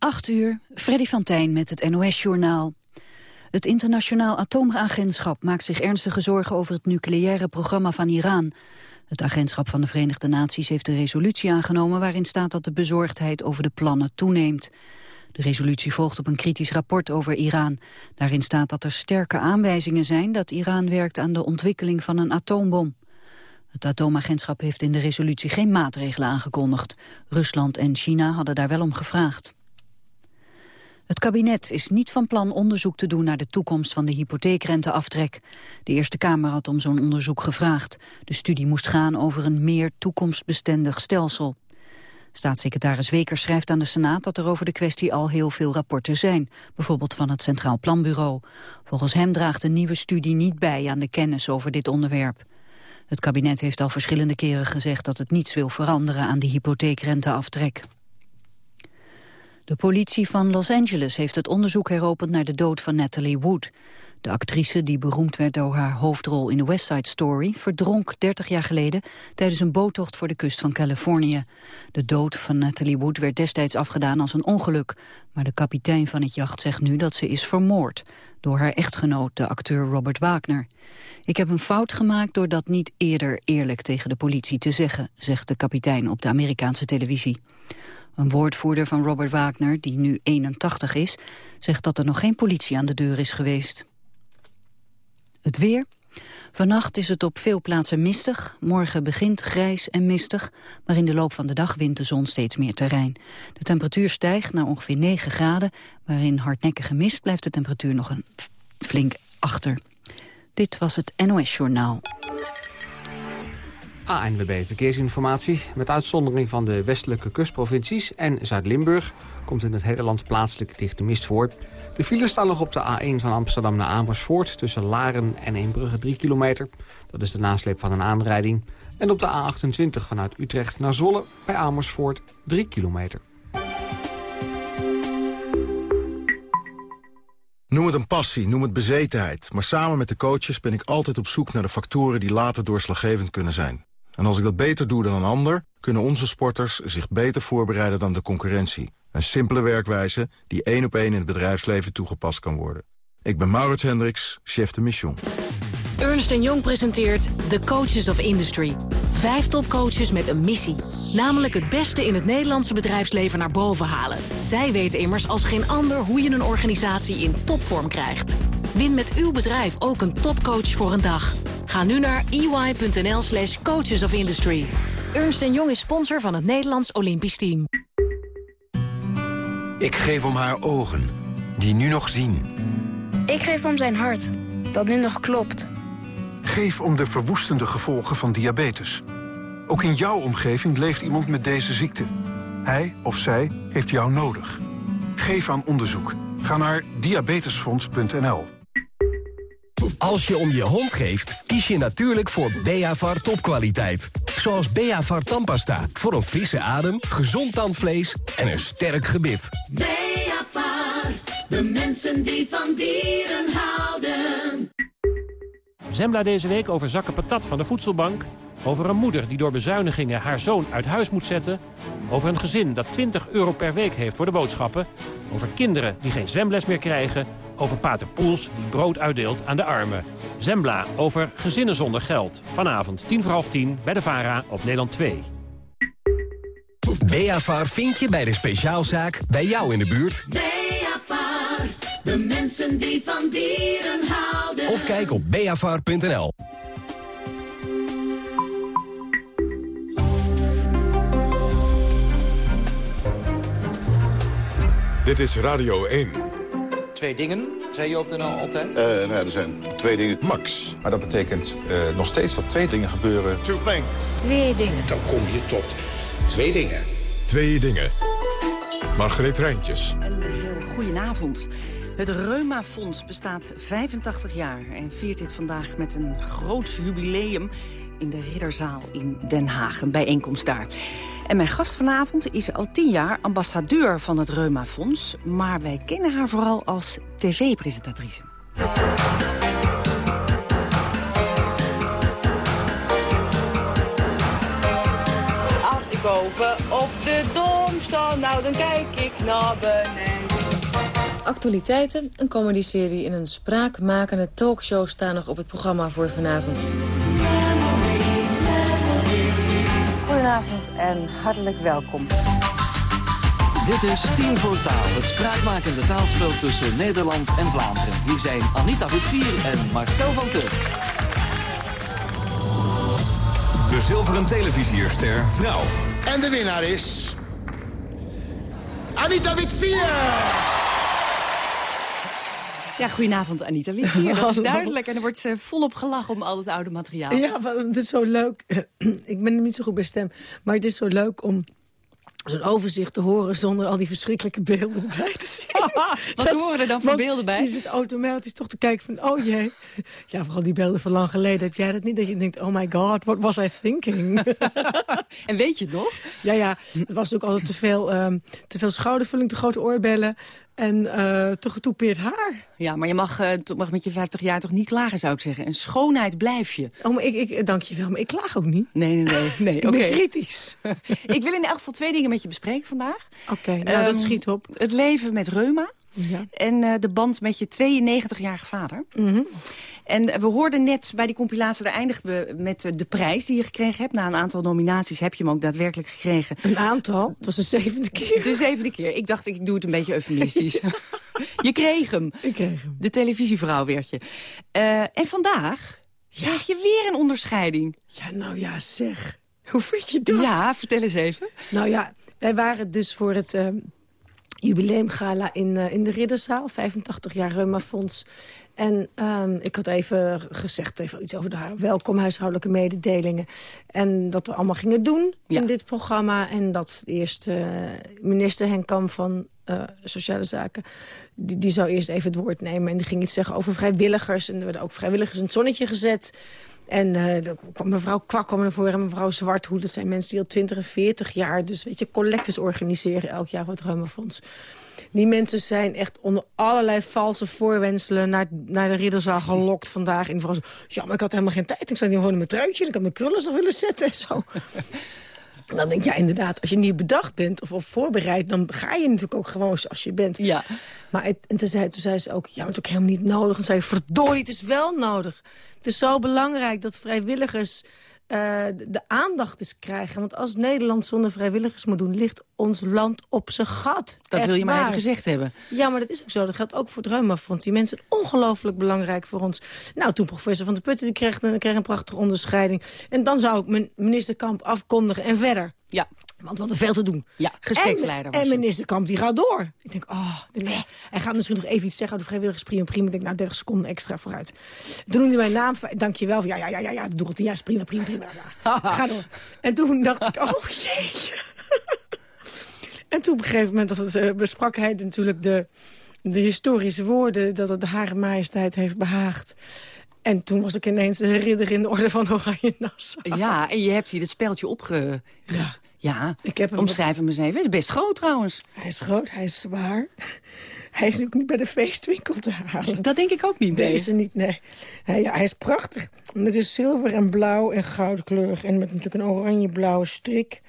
8 uur, Freddy van Tijn met het NOS-journaal. Het internationaal atoomagentschap maakt zich ernstige zorgen over het nucleaire programma van Iran. Het agentschap van de Verenigde Naties heeft een resolutie aangenomen waarin staat dat de bezorgdheid over de plannen toeneemt. De resolutie volgt op een kritisch rapport over Iran. Daarin staat dat er sterke aanwijzingen zijn dat Iran werkt aan de ontwikkeling van een atoombom. Het atoomagentschap heeft in de resolutie geen maatregelen aangekondigd. Rusland en China hadden daar wel om gevraagd. Het kabinet is niet van plan onderzoek te doen naar de toekomst van de hypotheekrenteaftrek. De Eerste Kamer had om zo'n onderzoek gevraagd. De studie moest gaan over een meer toekomstbestendig stelsel. Staatssecretaris Weker schrijft aan de Senaat dat er over de kwestie al heel veel rapporten zijn, bijvoorbeeld van het Centraal Planbureau. Volgens hem draagt een nieuwe studie niet bij aan de kennis over dit onderwerp. Het kabinet heeft al verschillende keren gezegd dat het niets wil veranderen aan de hypotheekrenteaftrek. De politie van Los Angeles heeft het onderzoek heropend naar de dood van Natalie Wood. De actrice, die beroemd werd door haar hoofdrol in The West Side Story... verdronk 30 jaar geleden tijdens een boottocht voor de kust van Californië. De dood van Natalie Wood werd destijds afgedaan als een ongeluk. Maar de kapitein van het jacht zegt nu dat ze is vermoord... door haar echtgenoot, de acteur Robert Wagner. Ik heb een fout gemaakt door dat niet eerder eerlijk tegen de politie te zeggen... zegt de kapitein op de Amerikaanse televisie. Een woordvoerder van Robert Wagner, die nu 81 is... zegt dat er nog geen politie aan de deur is geweest. Het weer. Vannacht is het op veel plaatsen mistig. Morgen begint grijs en mistig, maar in de loop van de dag wint de zon steeds meer terrein. De temperatuur stijgt naar ongeveer 9 graden, maar in hardnekkige mist blijft de temperatuur nog een flink achter. Dit was het NOS Journaal. ANWB Verkeersinformatie. Met uitzondering van de westelijke kustprovincies en Zuid-Limburg... komt in het hele land plaatselijk dichte mist voor. De files staan nog op de A1 van Amsterdam naar Amersfoort... tussen Laren en Eembrugge 3 kilometer. Dat is de nasleep van een aanrijding. En op de A28 vanuit Utrecht naar Zolle bij Amersfoort 3 kilometer. Noem het een passie, noem het bezetenheid. Maar samen met de coaches ben ik altijd op zoek naar de factoren die later doorslaggevend kunnen zijn. En als ik dat beter doe dan een ander, kunnen onze sporters zich beter voorbereiden dan de concurrentie. Een simpele werkwijze die één op één in het bedrijfsleven toegepast kan worden. Ik ben Maurits Hendricks, chef de mission. Ernst Jong presenteert The Coaches of Industry. Vijf topcoaches met een missie. Namelijk het beste in het Nederlandse bedrijfsleven naar boven halen. Zij weten immers als geen ander hoe je een organisatie in topvorm krijgt. Win met uw bedrijf ook een topcoach voor een dag. Ga nu naar ey.nl slash coaches of industry. Ernst Jong is sponsor van het Nederlands Olympisch Team. Ik geef om haar ogen, die nu nog zien. Ik geef om zijn hart, dat nu nog klopt. Geef om de verwoestende gevolgen van diabetes. Ook in jouw omgeving leeft iemand met deze ziekte. Hij of zij heeft jou nodig. Geef aan onderzoek. Ga naar diabetesfonds.nl. Als je om je hond geeft, kies je natuurlijk voor Beavar topkwaliteit. Zoals Beavar tandpasta, voor een frisse adem, gezond tandvlees en een sterk gebit. Beavar, de mensen die van dieren houden. Zembla deze week over zakken patat van de voedselbank... over een moeder die door bezuinigingen haar zoon uit huis moet zetten... over een gezin dat 20 euro per week heeft voor de boodschappen... over kinderen die geen zwemles meer krijgen... over pater Poels die brood uitdeelt aan de armen. Zembla over gezinnen zonder geld. Vanavond tien voor half tien bij de VARA op Nederland 2. Beafar vind je bij de speciaalzaak bij jou in de buurt. Beavar, de mensen die van dieren houden. Of kijk op beafar.nl. Dit is Radio 1. Twee dingen, zei je op de nou altijd? Uh, nou ja, er zijn twee dingen. Max. Maar dat betekent uh, nog steeds dat twee dingen gebeuren. Two things. Twee dingen. Dan kom je tot twee dingen. Twee dingen. Margreet Rijntjes. Een heel goedenavond. Het Reumafonds bestaat 85 jaar en viert dit vandaag met een groot jubileum in de Ridderzaal in Den Haag, een bijeenkomst daar. En mijn gast vanavond is al tien jaar ambassadeur van het Reumafonds... maar wij kennen haar vooral als tv-presentatrice. Als ik boven op de dom sta, nou dan kijk ik naar beneden. Actualiteiten, een comedyserie en een spraakmakende talkshow staan nog op het programma voor vanavond. Goedenavond en hartelijk welkom. Dit is Team voor Taal, het spraakmakende taalspel tussen Nederland en Vlaanderen. Hier zijn Anita Witsier en Marcel van Tut. De zilveren televisierster vrouw. En de winnaar is... Anita Witsier! Ja, goedenavond Anita Witsier. Dat is duidelijk. En er wordt uh, volop gelachen om al het oude materiaal. Ja, het is zo leuk. Ik ben niet zo goed bij stem. Maar het is zo leuk om zo'n overzicht te horen zonder al die verschrikkelijke beelden erbij te zien. Wat dat, horen er dan voor beelden bij? Je zit automatisch toch te kijken van, oh jee. Ja, vooral die beelden van lang geleden. Heb jij dat niet? Dat je denkt, oh my god, what was I thinking? en weet je het nog? Ja, ja. Het was ook altijd te veel, um, te veel schoudervulling, te grote oorbellen. En uh, te getoupeerd haar. Ja, maar je mag, uh, mag met je 50 jaar toch niet klagen, zou ik zeggen. En schoonheid blijf je. Oh, maar ik, ik, dank je wel, maar ik klaag ook niet. Nee, nee, nee. nee ik ben kritisch. ik wil in elk geval twee dingen met je bespreken vandaag. Oké, okay, nou um, dat schiet op. Het leven met reuma. Ja. En uh, de band met je 92-jarige vader. Mm -hmm. En we hoorden net bij die compilatie, daar eindigden we met de prijs die je gekregen hebt. Na een aantal nominaties heb je hem ook daadwerkelijk gekregen. Een aantal? Dat was de zevende keer. De zevende keer. Ik dacht, ik doe het een beetje eufemistisch. je kreeg hem. Ik kreeg hem. De televisievrouw werd je. Uh, en vandaag ja. krijg je weer een onderscheiding. Ja, nou ja, zeg. Hoe vind je dat? Ja, vertel eens even. Nou ja, wij waren dus voor het... Uh, jubileumgala in, uh, in de Ridderzaal, 85 jaar Reumafonds. En um, ik had even gezegd even iets over de welkom huishoudelijke mededelingen. En dat we allemaal gingen doen ja. in dit programma. En dat eerst uh, minister Henk Kam van uh, Sociale Zaken... Die, die zou eerst even het woord nemen. En die ging iets zeggen over vrijwilligers. En er werden ook vrijwilligers in het zonnetje gezet... En uh, kwam mevrouw Kwak kwam ervoor en mevrouw Zwarthoed. Dat zijn mensen die al 20 en 40 jaar... dus weet je, collectes organiseren elk jaar voor het. Die mensen zijn echt onder allerlei valse voorwenselen... naar, naar de ridderzaal gelokt vandaag. Vooral zo, ja, maar ik had helemaal geen tijd. Ik zat hier gewoon in mijn truitje en ik had mijn krullen nog willen zetten en zo. En dan denk je, ja, inderdaad, als je niet bedacht bent of, of voorbereid... dan ga je natuurlijk ook gewoon zoals je bent. Ja. Maar het, en toen zei, toen zei ze ook, ja, maar het is ook helemaal niet nodig. En zei verdorie, het is wel nodig. Het is zo belangrijk dat vrijwilligers uh, de aandacht eens krijgen. Want als Nederland zonder vrijwilligers moet doen... ligt ons land op zijn gat. Dat Echt wil je maar waar. even gezegd hebben. Ja, maar dat is ook zo. Dat geldt ook voor het Reumafonds. Die mensen zijn ongelooflijk belangrijk voor ons. Nou, toen professor Van der Putten die kreeg, een prachtige onderscheiding. En dan zou ik mijn minister Kamp afkondigen en verder. Ja. Want we hadden veel te doen. Ja, gespreksleider En, en minister Kamp die gaat door. Ik denk, oh, nee. hij gaat misschien nog even iets zeggen over de vrijwilligers. Prima. Ik denk, nou, 30 seconden extra vooruit. Toen noemde hij mijn naam. Dank je wel. Ja, ja, ja, ja, ja. Doe het. Ja, prima, prima, prima. Ja. Ga door. En toen dacht ik, oh jeetje. en toen op een gegeven moment dat het, uh, besprak hij natuurlijk de, de historische woorden... dat het de Hare Majesteit heeft behaagd. En toen was ik ineens een ridder in de orde van Oranje Nassau. Ja, en je hebt hier het speltje opge... Ja. Ja, ik heb hem omschrijf hem eens even. Hij is best groot trouwens. Hij is groot, hij is zwaar. Hij is ook niet bij de feestwinkel te halen. Dat denk ik ook niet, nee. Deze niet, nee. Hij, ja, hij is prachtig. Het is zilver en blauw en goudkleurig. En met natuurlijk een oranje-blauwe strik.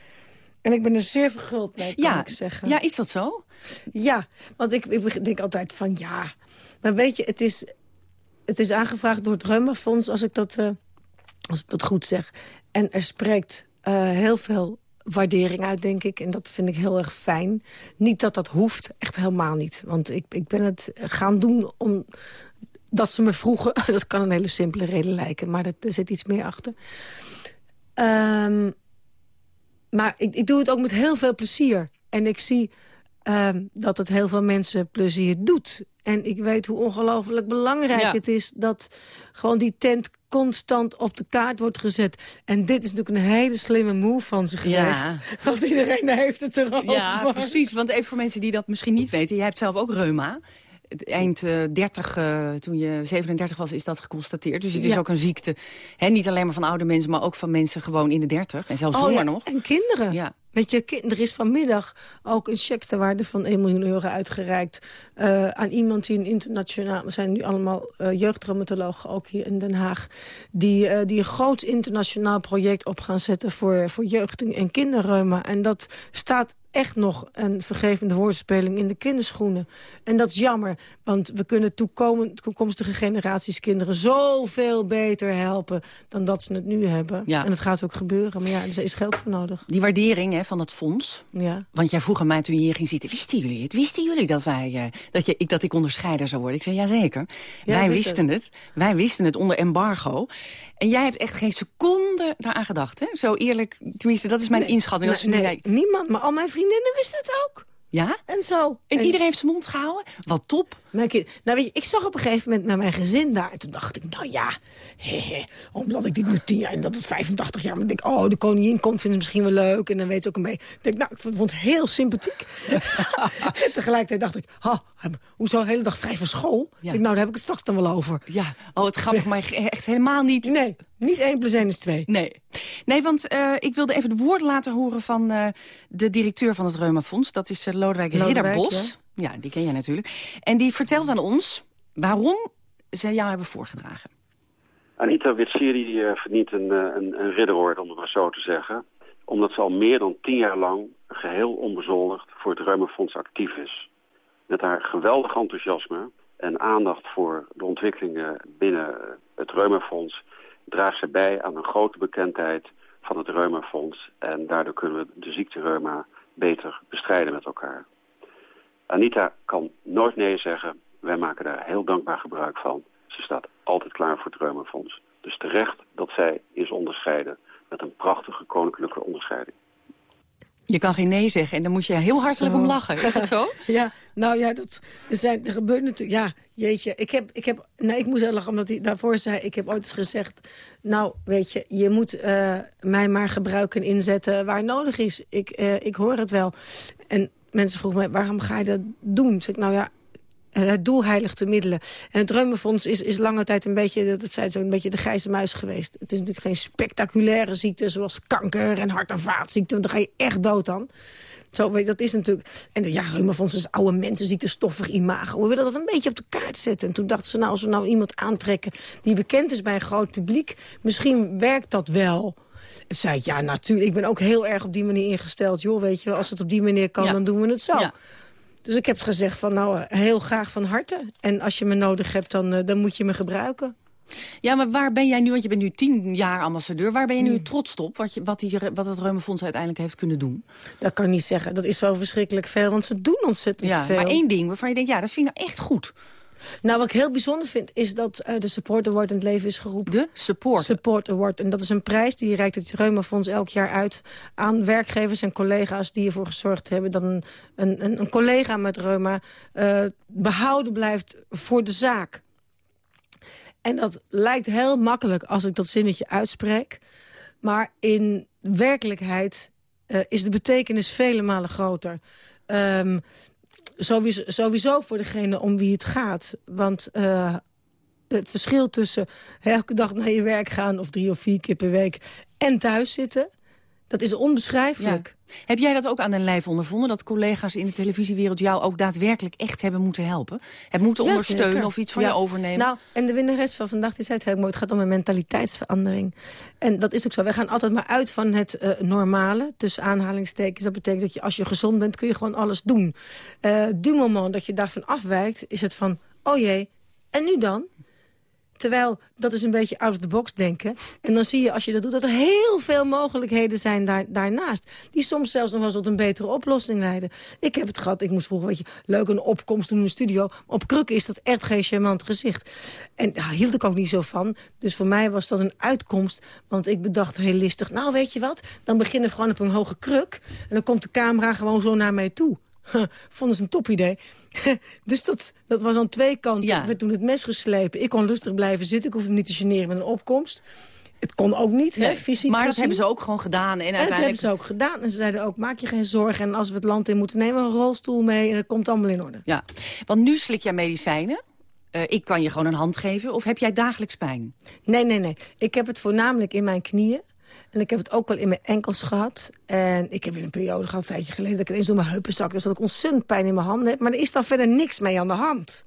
En ik ben er zeer verguld mee, kan ja, ik zeggen. Ja, is dat zo? Ja, want ik, ik denk altijd van ja. Maar weet je, het is, het is aangevraagd door het Reumafonds, als ik dat, uh, als ik dat goed zeg. En er spreekt uh, heel veel waardering uit, denk ik. En dat vind ik heel erg fijn. Niet dat dat hoeft, echt helemaal niet. Want ik, ik ben het gaan doen om dat ze me vroegen. Dat kan een hele simpele reden lijken, maar er zit iets meer achter. Um, maar ik, ik doe het ook met heel veel plezier. En ik zie um, dat het heel veel mensen plezier doet. En ik weet hoe ongelooflijk belangrijk Ja. het is... dat gewoon die tent constant op de kaart wordt gezet. En dit is natuurlijk een hele slimme move van ze Ja. geweest. Want iedereen heeft het erover. Ja, precies. Want even voor mensen die dat misschien niet weten. Jij hebt zelf ook reuma. Eind eh, 30, eh, toen je 37 was, is dat geconstateerd. Dus het is Ja. ook een ziekte. Hè, niet alleen maar van oude mensen, maar ook van mensen gewoon in de 30. En zelfs Oh jonger ja, nog. En kinderen. Ja. Weet je, er is vanmiddag ook een cheque ter waarde van 1 miljoen euro uitgereikt... eh, aan iemand die een internationaal... We zijn nu allemaal jeugdtraumatologen, ook hier in Den Haag... Die, eh, die een groot internationaal project op gaan zetten... voor, voor jeugd- en kinderreuma. En dat staat echt nog een vergevende woordspeling in de kinderschoenen. En dat is jammer, want we kunnen toekomstige generaties kinderen... zoveel beter helpen dan dat ze het nu hebben. Ja. En het gaat ook gebeuren, maar ja, er is geld voor nodig. Die waardering hè, van het fonds. Ja. Want jij vroeg aan mij toen je hier ging zitten... wisten jullie het? Wisten jullie dat, wij, eh, dat, je, ik, dat ik onderscheider zou worden? Ik zei, jazeker. Ja, wij wisten het. Wij wisten het onder embargo. En jij hebt echt geen seconde daaraan gedacht, hè? Zo eerlijk, tenminste, dat is mijn inschatting. Als Nee, nee, niemand, maar al mijn vriendinnen wisten het ook. Ja? En zo. En, iedereen heeft zijn mond gehouden? Wat top. Mijn kind, nou weet je, ik zag op een gegeven moment naar mijn gezin daar. En toen dacht ik, nou ja, hehe, omdat ik dit nu tien jaar en dat het 85 jaar... Maar ik denk, oh, de koningin komt, vindt het misschien wel leuk. En dan weet ze ook een beetje... Ik denk, nou, ik vond het heel sympathiek. en tegelijkertijd dacht ik, ha, hoezo de hele dag vrij van school? Ik denk, nou, daar heb ik het straks dan wel over. Ja, oh, het grappig, maar echt helemaal niet... Nee, niet 1 plus 1 is 2. Nee, nee want eh, ik wilde even de woorden laten horen van eh, de directeur van het Reumafonds. Dat is eh, Lodewijk, Lodewijk, Ridderbos. Ja. die ken jij natuurlijk. En die vertelt aan ons waarom ze jou hebben voorgedragen. Anita Witsiri verdient een, een, een ridderorde, om het maar zo te zeggen. Omdat ze al meer dan tien jaar lang geheel onbezoldigd voor het Reumafonds actief is. Met haar geweldig enthousiasme en aandacht voor de ontwikkelingen binnen het Reumafonds... draagt zij bij aan een grote bekendheid van het Reumafonds. En daardoor kunnen we de ziekte reuma beter bestrijden met elkaar. Anita kan nooit nee zeggen. Wij maken daar heel dankbaar gebruik van. Ze staat altijd klaar voor het Reumafonds. Dus terecht dat zij is onderscheiden met een prachtige koninklijke onderscheiding. Je kan geen nee zeggen en dan moet je heel hartelijk Zo. om lachen. Is dat zo? ja, nou ja, dat er, zijn, er gebeurt natuurlijk... Ja, jeetje. Ik, heb, ik, heb, nou, ik moest heel lachen omdat hij daarvoor zei... Ik heb ooit eens gezegd... Nou, weet je, je moet eh, mij maar gebruiken en inzetten waar nodig is. Ik, eh, ik hoor het wel. En mensen vroegen mij, waarom ga je dat doen? Zeg ik, nou ja, het doel heiligt de middelen. En het Reumafonds is, is lange tijd een beetje, dat zei ze, een beetje de grijze muis geweest. Het is natuurlijk geen spectaculaire ziekte zoals kanker en hart- en vaatziekten. Want dan ga je echt dood aan. Zo, weet dat is natuurlijk... En de, ja, Reumafonds is oude mensenziekte, stoffig imago. We willen dat een beetje op de kaart zetten. En toen dachten ze, nou, als we nou iemand aantrekken... die bekend is bij een groot publiek, misschien werkt dat wel... Zei ja, natuurlijk. Ik ben ook heel erg op die manier ingesteld. Joh, weet je wel, als het op die manier kan, Ja. dan doen we het zo. Ja. Dus ik heb gezegd van, nou, eh, heel graag van harte. En als je me nodig hebt, dan, eh, dan moet je me gebruiken. Ja, maar waar ben jij nu, want je bent nu tien jaar ambassadeur... waar ben je nu trots op, wat, je, wat, die, wat het Reumafonds uiteindelijk heeft kunnen doen? Dat kan ik niet zeggen. Dat is zo verschrikkelijk veel, want ze doen ontzettend Ja, veel. maar één ding waarvan je denkt, ja, dat vind ik nou echt goed. Nou, wat ik heel bijzonder vind, is dat eh, de Support Award in het leven is geroepen. De Support? Support Award. En dat is een prijs die reikt het Reumafonds elk jaar uit... aan werkgevers en collega's die ervoor gezorgd hebben... dat een, een, een, collega met reuma eh, behouden blijft voor de zaak. En dat lijkt heel makkelijk als ik dat zinnetje uitspreek. Maar in werkelijkheid eh, is de betekenis vele malen groter. Ehm, sowieso, sowieso voor degene om wie het gaat. Want eh, het verschil tussen elke dag naar je werk gaan... of drie of vier keer per week en thuis zitten... dat is onbeschrijfelijk. Heb jij dat ook aan den lijf ondervonden? Dat collega's in de televisiewereld jou ook daadwerkelijk echt hebben moeten helpen? Hebben moeten ondersteunen of iets van Ja. je overnemen? Nou, en de winnares van vandaag die zei het heel mooi. Het gaat om een mentaliteitsverandering. En dat is ook zo. Wij gaan altijd maar uit van het eh, normale, tussen aanhalingstekens. Dat betekent dat je als je gezond bent, kun je gewoon alles doen. Eh du moment dat je daarvan afwijkt, is het van, oh jee, en nu dan? Terwijl, dat is een beetje out of the box denken. En dan zie je, als je dat doet, dat er heel veel mogelijkheden zijn daar, daarnaast. Die soms zelfs nog wel eens tot een betere oplossing leiden. Ik heb het gehad, ik moest vroeger, weet je, leuk een opkomst doen in de studio. Op krukken is dat echt geen charmant gezicht. En daar hield ik ook niet zo van. Dus voor mij was dat een uitkomst. Want ik bedacht heel listig, nou weet je wat, dan beginnen we gewoon op een hoge kruk. En dan komt de camera gewoon zo naar mij toe. Vonden ze een top idee. dus dat, dat was aan twee kanten. Ja. Ik werd toen het mes geslepen. Ik kon rustig blijven zitten. Ik hoefde niet te generen met een opkomst. Het kon ook niet, hè, fysiek maar dat hebben ze ook gewoon gedaan. En En dat hebben uiteindelijk... ze ook gedaan. En ze zeiden ook, maak je geen zorgen. En als we het land in moeten nemen, een rolstoel mee. En dat komt allemaal in orde. Ja, want nu slik jij medicijnen. Eh, ik kan je gewoon een hand geven. Of heb jij dagelijks pijn? Nee, nee, nee. Ik heb het voornamelijk in mijn knieën. En ik heb het ook wel in mijn enkels gehad. En ik heb weer een periode gehad, een tijdje geleden... dat ik ineens door mijn heupen zak. Dus dat ik ontzettend pijn in mijn handen heb. Maar er is dan verder niks mee aan de hand.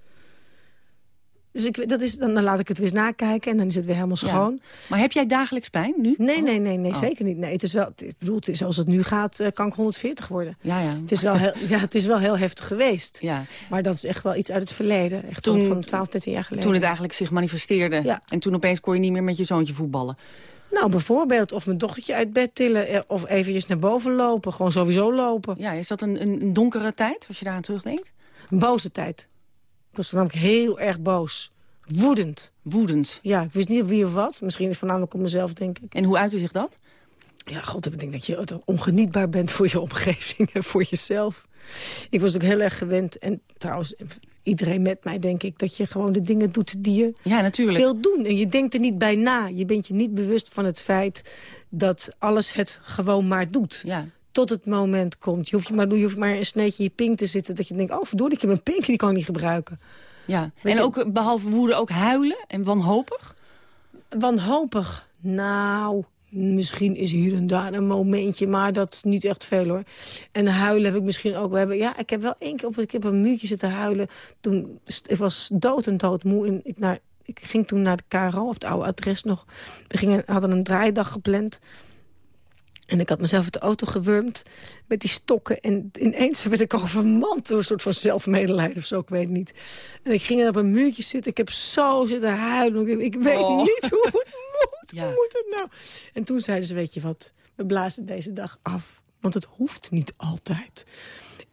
Dus ik, dat is, dan, dan laat ik het weer eens nakijken en dan is het weer helemaal schoon. Maar heb jij dagelijks pijn nu? Nee, nee, nee, nee Oh. zeker niet. Nee, het is wel, het, bedoel, het is, als het nu gaat, eh, kan ik 140 worden. Ja, ja. Het is, wel heel, ja, het is wel heel heftig geweest. Ja. Maar dat is echt wel iets uit het verleden. Echt Toen- van, van 12, 13 jaar geleden. Toen het eigenlijk zich manifesteerde. Ja. En toen opeens kon je niet meer met je zoontje voetballen. Nou, bijvoorbeeld, of mijn dochtertje uit bed tillen... eh, of eventjes naar boven lopen. Gewoon sowieso lopen. Ja, is dat een, een, donkere tijd, als je daar aan terugdenkt? Een boze tijd. Ik was namelijk heel erg boos. Woedend. Woedend. Ja, ik wist niet op wie of wat. Misschien voornamelijk op mezelf, denk ik. En hoe uitte zich dat? Ja, god, ik denk dat je ongenietbaar bent voor je omgeving en voor jezelf. Ik was ook heel erg gewend, en trouwens iedereen met mij, denk ik... dat je gewoon de dingen doet die je Ja, natuurlijk. wil doen. En je denkt er niet bij na. Je bent je niet bewust van het feit dat alles het gewoon maar doet. Ja. Tot het moment komt. Je hoeft, je maar, je hoeft maar een sneetje in je pink te zitten... dat je denkt, oh verdorie, ik heb een pink, die kan ik niet gebruiken. Ja. Weet En je- ook, eh, behalve woede, ook huilen en wanhopig? Wanhopig? Nou, misschien is hier en daar een momentje, maar dat is niet echt veel hoor. En huilen heb ik misschien ook. We hebben, ja, ik heb wel één keer op, ik heb een muurtje zitten huilen. Toen ik was dood en dood moe. Ik, naar, ik ging toen naar de KRO op het oude adres nog. We gingen, hadden een draaidag gepland. En ik had mezelf uit de auto gewurmd met die stokken. En ineens werd ik overmand door een soort van zelfmedelijden of zo, ik weet het niet. En ik ging er op een muurtje zitten. Ik heb zo zitten huilen. Ik, ik weet Oh. niet hoe het moet. Ja. Hoe moet het nou? En toen zeiden ze, weet je wat, we blazen deze dag af. Want het hoeft niet altijd.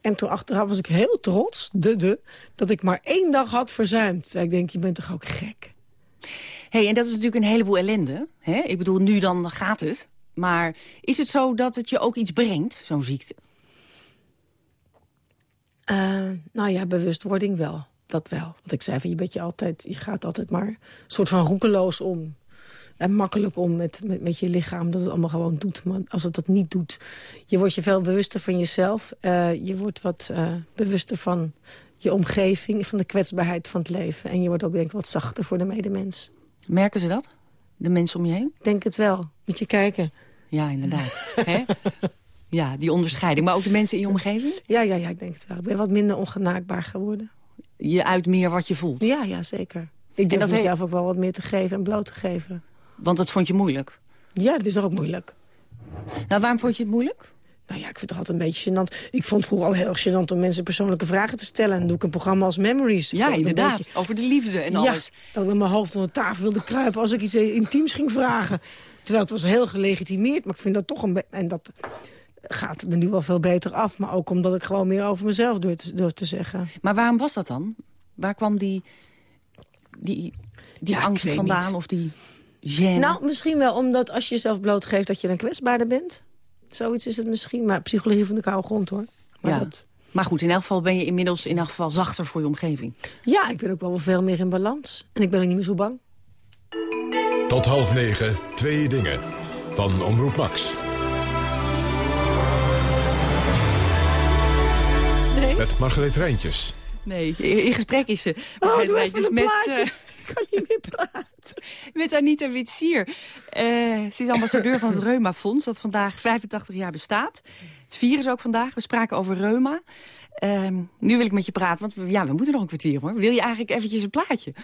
En toen achteraf was ik heel trots, de, de, dat ik maar één dag had verzuimd. Ik denk, je bent toch ook gek? hey, en dat is natuurlijk een heleboel ellende. Hè? Ik bedoel, nu dan gaat het. Maar is het zo dat het je ook iets brengt, zo'n ziekte? Eh, nou ja, bewustwording wel. Dat wel. Want ik zei van, je, bent je, altijd, je gaat altijd maar een soort van roekeloos om. En makkelijk om met, met, met je lichaam, dat het allemaal gewoon doet. Maar als het dat niet doet, je wordt je veel bewuster van jezelf. Eh, je wordt wat eh, bewuster van je omgeving, van de kwetsbaarheid van het leven. En je wordt ook denk ik wat zachter voor de medemens. Merken ze dat? De mensen om je heen? Ik denk het wel. Moet je kijken. Ja, inderdaad. Ja, die onderscheiding. Maar ook de mensen in je omgeving? Ja, ja, ja, ik denk het wel. Ik ben wat minder ongenaakbaar geworden. Je uit meer wat je voelt. Ja, ja, zeker. Ik durf he- mezelf ook wel wat meer te geven en bloot te geven. Want dat vond je moeilijk. Ja, dat is ook moeilijk. Nou, waarom vond je het moeilijk? Nou ja, ik vind het altijd een beetje gênant. Ik vond het vroeger al heel gênant om mensen persoonlijke vragen te stellen. En dan doe ik een programma als Memories. Ja, inderdaad. beetje- Over de liefde en ja, alles. dat ik met mijn hoofd onder de tafel wilde kruipen als ik iets intiems ging vragen. Terwijl het was heel gelegitimeerd, maar ik vind dat toch een beetje... En dat gaat me nu wel veel beter af. Maar ook omdat ik gewoon meer over mezelf durf te, durf te zeggen. Maar waarom was dat dan? Waar kwam die, die, die Ja, angst vandaan? niet. Of die gêne? Nou, misschien wel omdat als je jezelf blootgeeft dat je dan kwetsbaarder bent. Zoiets is het misschien. Maar psychologie van de koude grond, hoor. Maar ja. dat, Maar goed, in elk geval ben je inmiddels in elk geval zachter voor je omgeving. ja, ik ben ook wel veel meer in balans. En ik ben ook niet meer zo bang. Tot half negen, twee dingen. Van Omroep Max. Nee? Met Margreet Rijntjes. Nee, in gesprek is ze. Oh, Maar doe wij even een met, eh, Ik kan niet meer praten. met Anita Witsier. Eh, ze is ambassadeur van het Reuma Fonds, dat vandaag 85 jaar bestaat. Het virus ook vandaag. We spraken over reuma. Ehm, nu wil ik met je praten, want ja, we moeten nog een kwartier hoor. Wil je eigenlijk eventjes een plaatje?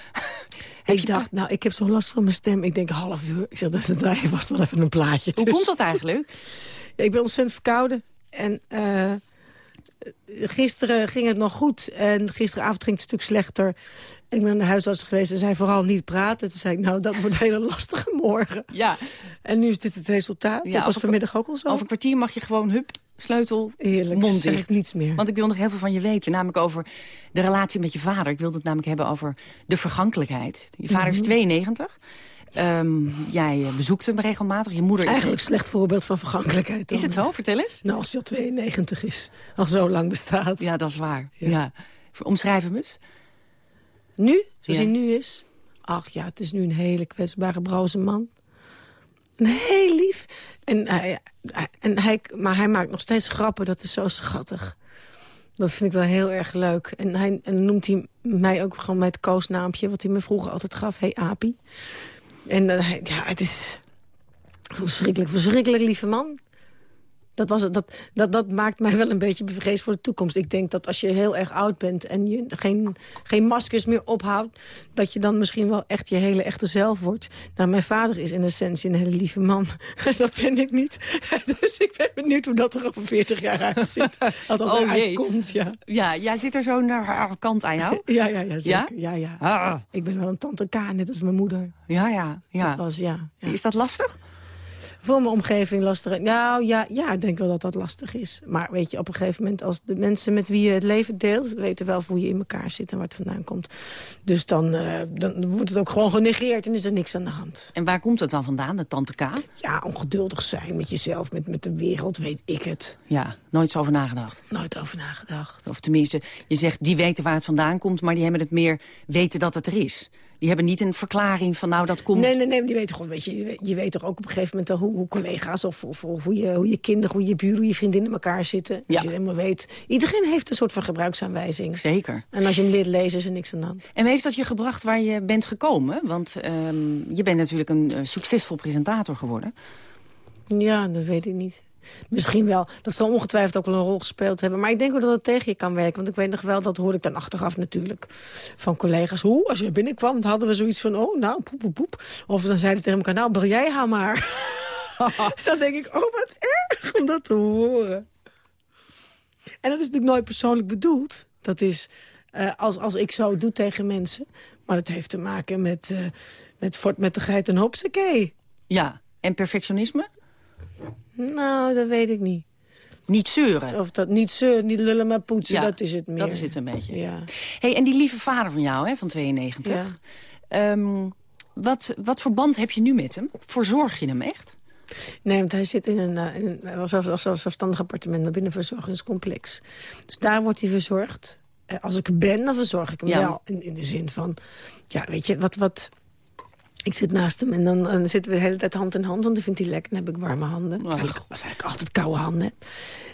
Ik dacht, nou, ik heb zo'n last van mijn stem. Ik denk half uur. Ik zeg, dat draai je vast wel even een plaatje Hoe komt dat eigenlijk? Ja, ik ben ontzettend verkouden. En eh, gisteren ging het nog goed. En gisteravond ging het een stuk slechter. En ik ben naar de huisarts geweest en zei vooral niet praten. Toen zei ik, nou, dat wordt een hele lastige morgen. Ja, En nu is dit het resultaat. Ja, dat was vanmiddag ook al zo. over een kwartier mag je gewoon, hup, sleutel, Heerlijk, mond zeg ik niets meer. Want ik wil nog heel veel van je weten. Namelijk over de relatie met je vader. Ik wilde het namelijk hebben over de vergankelijkheid. Je vader is Mhm. 92. Ehm, jij eh, bezoekt hem regelmatig. Je moeder is... Eigenlijk een slecht voorbeeld van vergankelijkheid. dan. Is het zo? Vertel eens. Nou, als hij al 92 is. Al zo lang bestaat. Ja, dat is waar. Ja. Ja. Omschrijf hem eens. Nu? Zoals Ja. hij nu is? Ach ja, het is nu een hele kwetsbare, broze man. En heel lief. En hij, en hij, maar hij maakt nog steeds grappen, dat is zo schattig. Dat vind ik wel heel erg leuk. En hij en noemt hij mij ook gewoon met het koosnaampje... wat hij me vroeger altijd gaf, hey Api. En hij, ja, het is verschrikkelijk, verschrikkelijk lieve man. Dat, was, het- dat, dat, dat maakt mij wel een beetje bevreesd voor de toekomst. Ik denk dat als je heel erg oud bent en je geen, geen maskers meer ophoudt... dat je dan misschien wel echt je hele echte zelf wordt. Nou, mijn vader is in essentie een hele lieve man. Dus dat ben ik niet. Dus ik ben benieuwd hoe dat er over 40 jaar uitziet. Althans, Oh, jee. uitkomt, ja. Ja, jij zit er zo naar de kant aan jou. Ja, ja, ja, zeker. Ja? Ja, Ah. Ik ben wel een tante K, net als mijn moeder. Ja, ja, ja. Dat was, ja, ja. Is dat lastig? Voor mijn omgeving lastig. Nou ja, ja, ik denk wel dat dat lastig is. Maar weet je, op een gegeven moment... als de mensen met wie je het leven deelt... weten wel hoe je in elkaar zit en waar het vandaan komt. Dus dan, eh, dan wordt het ook gewoon genegeerd en is er niks aan de hand. En waar komt het dan vandaan, de tante K? Ja, ongeduldig zijn met jezelf, met, met de wereld, weet ik het. Ja, nooit zo over nagedacht. Nooit over nagedacht. Of tenminste, je zegt die weten waar het vandaan komt... maar die hebben het meer weten dat het er is. Die hebben niet een verklaring van nou dat komt... Nee, nee, nee, die weten gewoon, weet je, je weet- toch ook op een gegeven moment hoe, hoe collega's of, of, of hoe, je, hoe je kinderen, hoe je buren, hoe je vriendinnen in elkaar zitten. Ja. Als je helemaal weet. Iedereen heeft een soort van gebruiksaanwijzing. Zeker. En als je hem leert lezen, is er niks aan de hand. En heeft dat je gebracht waar je bent gekomen? Want ehm, je bent natuurlijk een eh, succesvol presentator geworden. Ja, dat weet ik niet. Misschien wel. Dat zal ongetwijfeld ook wel een rol gespeeld hebben. Maar ik denk ook dat het tegen je kan werken. Want ik weet nog wel, dat hoorde ik dan achteraf natuurlijk. Van collega's. Hoe, als je binnenkwam, dan hadden we zoiets van... Oh, nou, poep, poep, poep. Of dan zeiden ze tegen elkaar, nou, bel jij haar maar. dan denk ik, oh, wat erg om dat te horen. En dat is natuurlijk nooit persoonlijk bedoeld. Dat is eh, als, als ik zo doe tegen mensen. Maar dat heeft te maken met, eh met Fort met de geit en hopsakee. Ja, en perfectionisme? Nou, dat weet ik niet. Niet zeuren? Of dat niet zeuren, niet lullen, maar poetsen, Ja, dat is het meer. Dat is het een beetje. Ja. Hey, en die lieve vader van jou, hè, van 92. Ja. Ehm, wat, wat voor band heb je nu met hem? Verzorg je hem echt? Nee, want hij zit in een, eh, in een hij was als, als, als zelfstandig appartement maar binnen een verzorgingscomplex. Dus daar wordt hij verzorgd. Eh, Als ik ben, dan verzorg ik hem Ja. wel. In, in de zin van, ja, weet je, wat... wat ik zit naast hem en dan, dan zitten we de hele tijd hand in hand. Want dan vindt hij lekker. Dan heb ik warme handen. Terwijl ik waarschijnlijk altijd koude handen heb.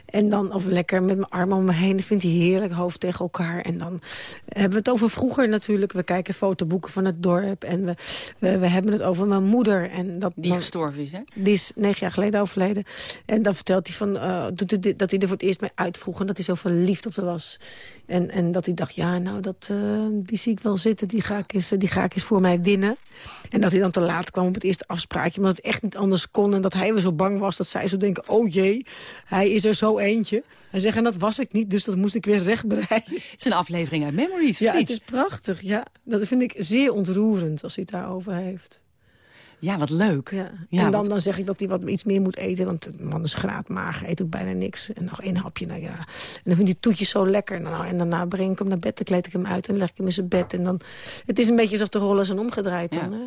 En dan, of lekker met mijn armen om me heen. Dan vindt hij heerlijk, hoofd tegen elkaar. En dan hebben we het over vroeger natuurlijk. We kijken fotoboeken van het dorp. En we, we, we hebben het over mijn moeder. En dat, Die gestorven is, hè? die is negen jaar geleden overleden. En dan vertelt hij van, eh, dat, hij- dat hij er voor het eerst mee uitvroeg... en dat hij zo verliefd op haar was. En, en dat hij dacht, ja, nou, dat, eh, die zie ik wel zitten. Die ga, ik eens, eh, die ga ik eens voor mij winnen. En dat hij dan te laat kwam op het eerste afspraakje... omdat het echt niet anders kon. En dat hij weer zo bang was dat zij zo denken... oh jee, hij is er zo eentje. En zeggen, dat was ik niet, dus dat moest ik weer rechtbreien. Het is een aflevering uit Memories, Ja, het is prachtig. Ja, dat vind ik zeer ontroerend als hij het daarover heeft. Ja, wat leuk. Ja. Ja, en dan, wat- dan zeg ik dat hij wat iets meer moet eten. Want de man is graadmager, eet ook bijna niks. En nog één hapje, nou ja. En dan vindt hij toetjes zo lekker. Nou, en daarna breng ik hem naar bed, dan kleed ik hem uit... en leg ik hem in zijn bed. En dan, het is een beetje alsof de rollen zijn omgedraaid dan. Ja. Hè?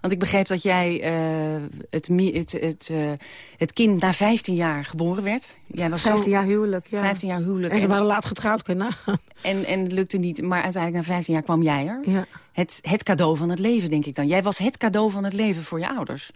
Want ik begreep dat jij eh, het, het, het, eh, het kind na 15 jaar geboren werd. Jij was 15 zo- jaar huwelijk, ja. 15 jaar huwelijk. En ze waren laat getrouwd, kun je nagaan. En, en het lukte niet, maar uiteindelijk na 15 jaar kwam jij er. Ja. Het, het cadeau van het leven, denk ik dan. Jij was het cadeau van het leven voor je ouders.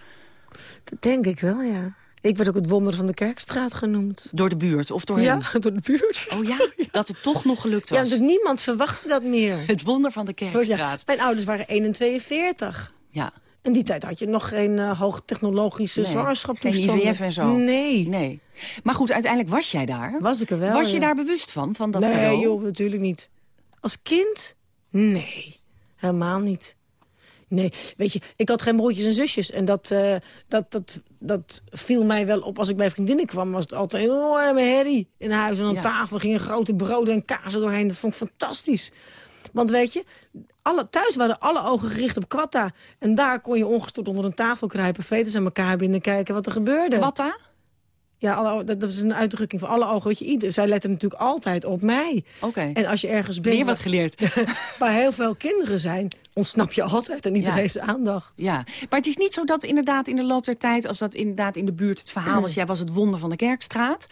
Dat denk ik wel, ja. Ik werd ook het wonder van de Kerkstraat genoemd. Door de buurt of door Ja, door de buurt. Oh ja, dat het toch nog gelukt Ja, was. dus niemand verwachtte dat meer. Het wonder van de Kerkstraat. Ja, mijn ouders waren 1 en 42. Ja. In die tijd had je nog geen uh, hoogtechnologische Nee, zwangerschapstoestanden. Geen IVF en zo. Nee. nee. Maar goed, uiteindelijk was jij daar. Was ik er wel, Was je ja. daar bewust van, van dat nee, cadeau? joh, natuurlijk niet. Als kind? Nee, helemaal niet. Nee, weet je, ik had geen broertjes en zusjes. En dat, eh, dat, dat, dat viel mij wel op. Als ik bij vriendinnen kwam, was het altijd een enorme herrie in huis. En aan Ja. tafel gingen grote broden en kazen doorheen. Dat vond ik fantastisch. Want weet je, alle, thuis waren alle ogen gericht op Kwatta. En daar kon je ongestoord onder een tafel kruipen... veters aan elkaar binnen kijken wat er gebeurde. Kwatta? Ja, alle, dat, dat is een uitdrukking van alle ogen. Weet je, ieder, zij letten natuurlijk altijd op mij. Oké. En als je ergens bent... Weer wat geleerd. waar heel veel kinderen zijn, ontsnap je altijd aan iedereen's aandacht. Ja, maar het is niet zo dat inderdaad in de loop der tijd... als dat inderdaad in de buurt het verhaal was... jij was het wonder van de Kerkstraat...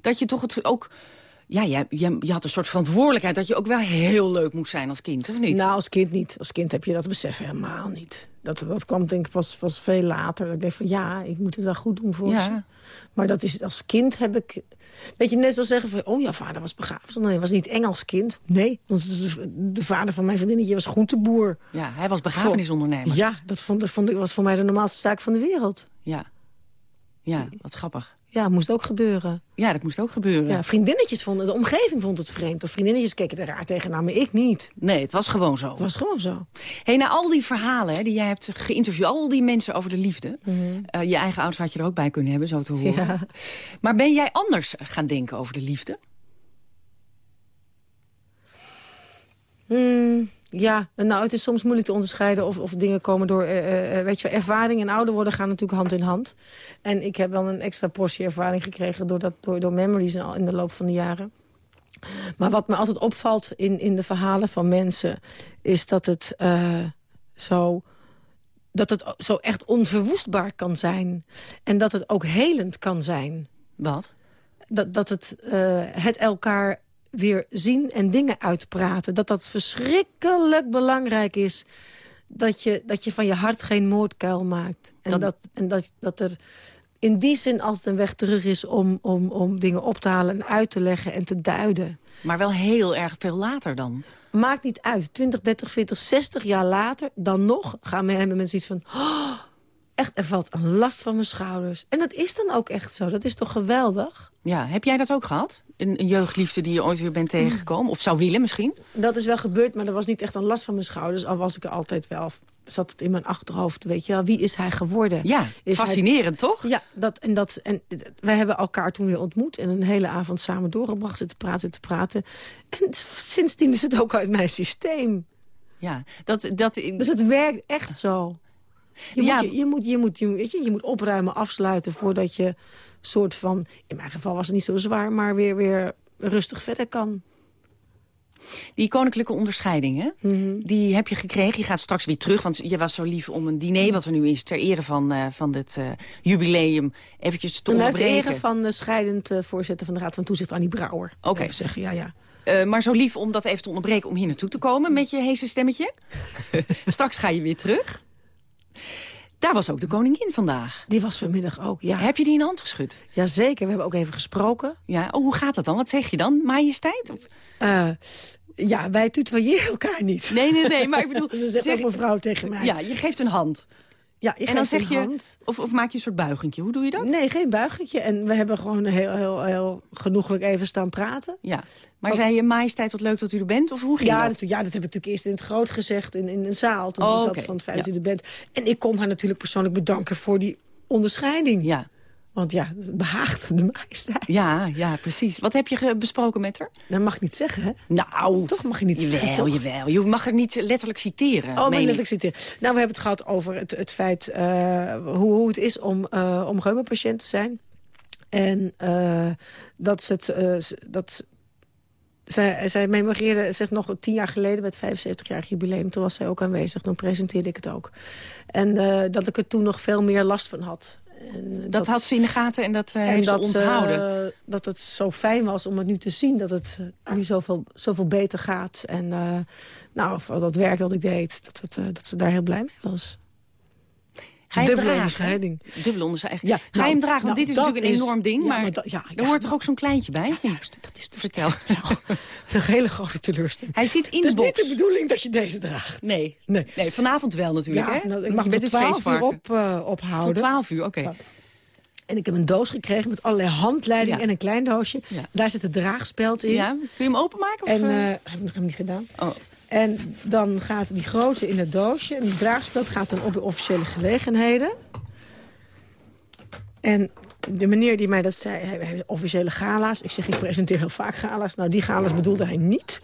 dat je toch het ook... Ja, je, je, je had een soort verantwoordelijkheid... dat je ook wel heel leuk moest zijn als kind, of niet? Nou, als kind niet. Als kind heb je dat besef helemaal niet. Dat, dat kwam denk ik pas, pas veel later. Dat ik dacht van ja, ik moet het wel goed doen voor Ja. ze. Maar dat is, als kind heb ik... Weet je, net zoals zeggen van... oh ja, vader was begraven. Nee, hij was niet eng als kind. Nee, want de, de vader van mijn vriendinnetje was groenteboer. Ja, hij was begrafenisondernemer. Ja, dat, vond, dat vond ik, was voor mij de normaalste zaak van de wereld. Ja. Ja, wat grappig. Ja, moest ook gebeuren. Ja, dat moest ook gebeuren. Ja, vriendinnetjes vonden, de omgeving vond het vreemd. Of vriendinnetjes keken er raar tegenaan, maar ik niet. Nee, het was gewoon zo. Het was gewoon zo. hey, na al die verhalen hè, die jij hebt geïnterviewd, al die mensen over de liefde. Mhm. eh, je eigen ouders had je er ook bij kunnen hebben, zo te horen. Ja. Maar ben jij anders gaan denken over de liefde? Hmm, ja, nou, het is soms moeilijk te onderscheiden of, of dingen komen door... eh, eh, weet je, ervaring en ouder worden gaan natuurlijk hand in hand. En ik heb wel een extra portie ervaring gekregen door, dat, door, door memories in, in de loop van de jaren. Maar wat me altijd opvalt in, in de verhalen van mensen... is dat het, eh, zo, dat het zo echt onverwoestbaar kan zijn. En dat het ook helend kan zijn. Wat? Dat, dat het, eh, het elkaar weer zien en dingen uitpraten. Dat dat verschrikkelijk belangrijk is. Dat je, dat je van je hart geen moordkuil maakt. En, Dat- dat, en dat, dat er in die zin altijd een weg terug is... Om, om, om dingen op te halen en uit te leggen en te duiden. Maar wel heel erg veel later dan. Maakt niet uit. 20, 30, 40, 60 jaar later, dan nog gaan we hebben mensen iets van... "Oh, echt, er valt een last van mijn schouders. En dat is dan ook echt zo. Dat is toch geweldig? Ja, heb jij dat ook gehad? Een, een jeugdliefde die je ooit weer bent tegengekomen? Of zou willen misschien? Dat is wel gebeurd, maar er was niet echt een last van mijn schouders. Al was ik er altijd wel, zat het in mijn achterhoofd, weet je wel. Wie is hij geworden? Ja, Is fascinerend toch? Ja, dat, en, dat, en wij hebben elkaar toen weer ontmoet... en een hele avond samen doorgebracht, zitten praten, zitten praten. En sindsdien is het ook uit mijn systeem. Ja, dat, dat, Dus het werkt echt zo. Je, Ja. moet, je, je, moet, je, moet, je, moet- weet je, je moet opruimen, afsluiten... voordat je soort van... in mijn geval was het niet zo zwaar... maar weer, weer rustig verder kan. Die koninklijke onderscheiding, hè? Mhm. die heb je gekregen. Je gaat straks weer terug, want je was zo lief om een diner... wat er nu is, ter ere van, eh, van dit eh, jubileum, eventjes te onderbreken. ere van de scheidend eh, voorzitter van de Raad van Toezicht, Annie Brouwer. Oké. Zeggen, ja, ja. Maar zo lief om dat even te onderbreken, om hier naartoe te komen... met je heese stemmetje. straks ga je weer terug. Daar was ook de koningin vandaag. Die was vanmiddag ook, ja. Heb je die in de hand geschud? Jazeker, we hebben ook even gesproken. Ja, oh, hoe gaat dat dan? Wat zeg je dan? Majesteit? Eh, ja, wij tutoyeren elkaar niet. Nee, nee, nee, maar ik bedoel... Ze zegt mevrouw tegen mij. Ja, je geeft een hand. Ja, en dan zeg je. Of, of maak je een soort buigentje. Hoe doe je dat? Nee, geen buigetje. En we hebben gewoon heel, heel, heel genoeglijk even staan praten. Ja. Maar Ook- zei je majesteit wat leuk dat u er bent? Of hoe ging Ja dat? dat, ja, dat heb ik natuurlijk eerst in het groot gezegd in, in een zaal. Toen Oh, ze zat van het feit Ja. dat u er bent. En ik kon haar natuurlijk persoonlijk bedanken voor die onderscheiding. Ja. Want ja, het behaagt de majesteit. Ja, ja, precies. Wat heb je besproken met haar? Dat mag ik niet zeggen, hè? Nou, Toch mag je niet jawel, zeggen, toch? jawel. Je mag er niet letterlijk citeren. Oh, maar letterlijk zitten. Nou, we hebben het gehad over het, het feit eh, hoe, hoe het is om, eh om reumapatiënt te zijn. En eh, dat ze het... dat, zij, zij memoreerde zich nog tien jaar geleden met 75-jarig jubileum. Toen was zij ook aanwezig, toen presenteerde ik het ook. En dat ik er toen nog veel meer last van had. Eh, Dat, had ze in de gaten en dat eh, en heeft dat, ze onthouden. eh, dat het zo fijn was om het nu te zien. Dat het nu zoveel, zoveel beter gaat. En nou, voor dat werk dat ik deed, dat, eh, dat ze daar heel blij mee was. Ga je hem Dubbele dragen? onderscheiding. Dubbele onderscheiding. Ja, Ga nou, je hem dragen? Want nou, dit is natuurlijk een is- enorm ding. ja, maar maar dat- ja, er hoort toch ook zo'n kleintje bij? Dat is dus Vertel. Een hele grote teleurstelling. Hij zit in Het de is box. niet de bedoeling dat je deze draagt. Nee. Nee. nee, vanavond wel natuurlijk. Ja, hè? nou, ik mag met een 12 uur op, eh, ophouden. Tot 12 uur, oké. En ik heb een doos gekregen met allerlei handleidingen Ja. en een klein doosje. Ja. Daar zit een draagspeld in. Ja, kun je hem openmaken? Of, En eh, heb ik nog helemaal niet gedaan. Oh. En dan gaat die grote in het doosje. En die draagspeld gaat dan op in officiële gelegenheden. En de meneer die mij dat zei, hij heeft officiële gala's. Ik zeg, ik presenteer heel vaak gala's. Nou, die gala's bedoelde hij niet.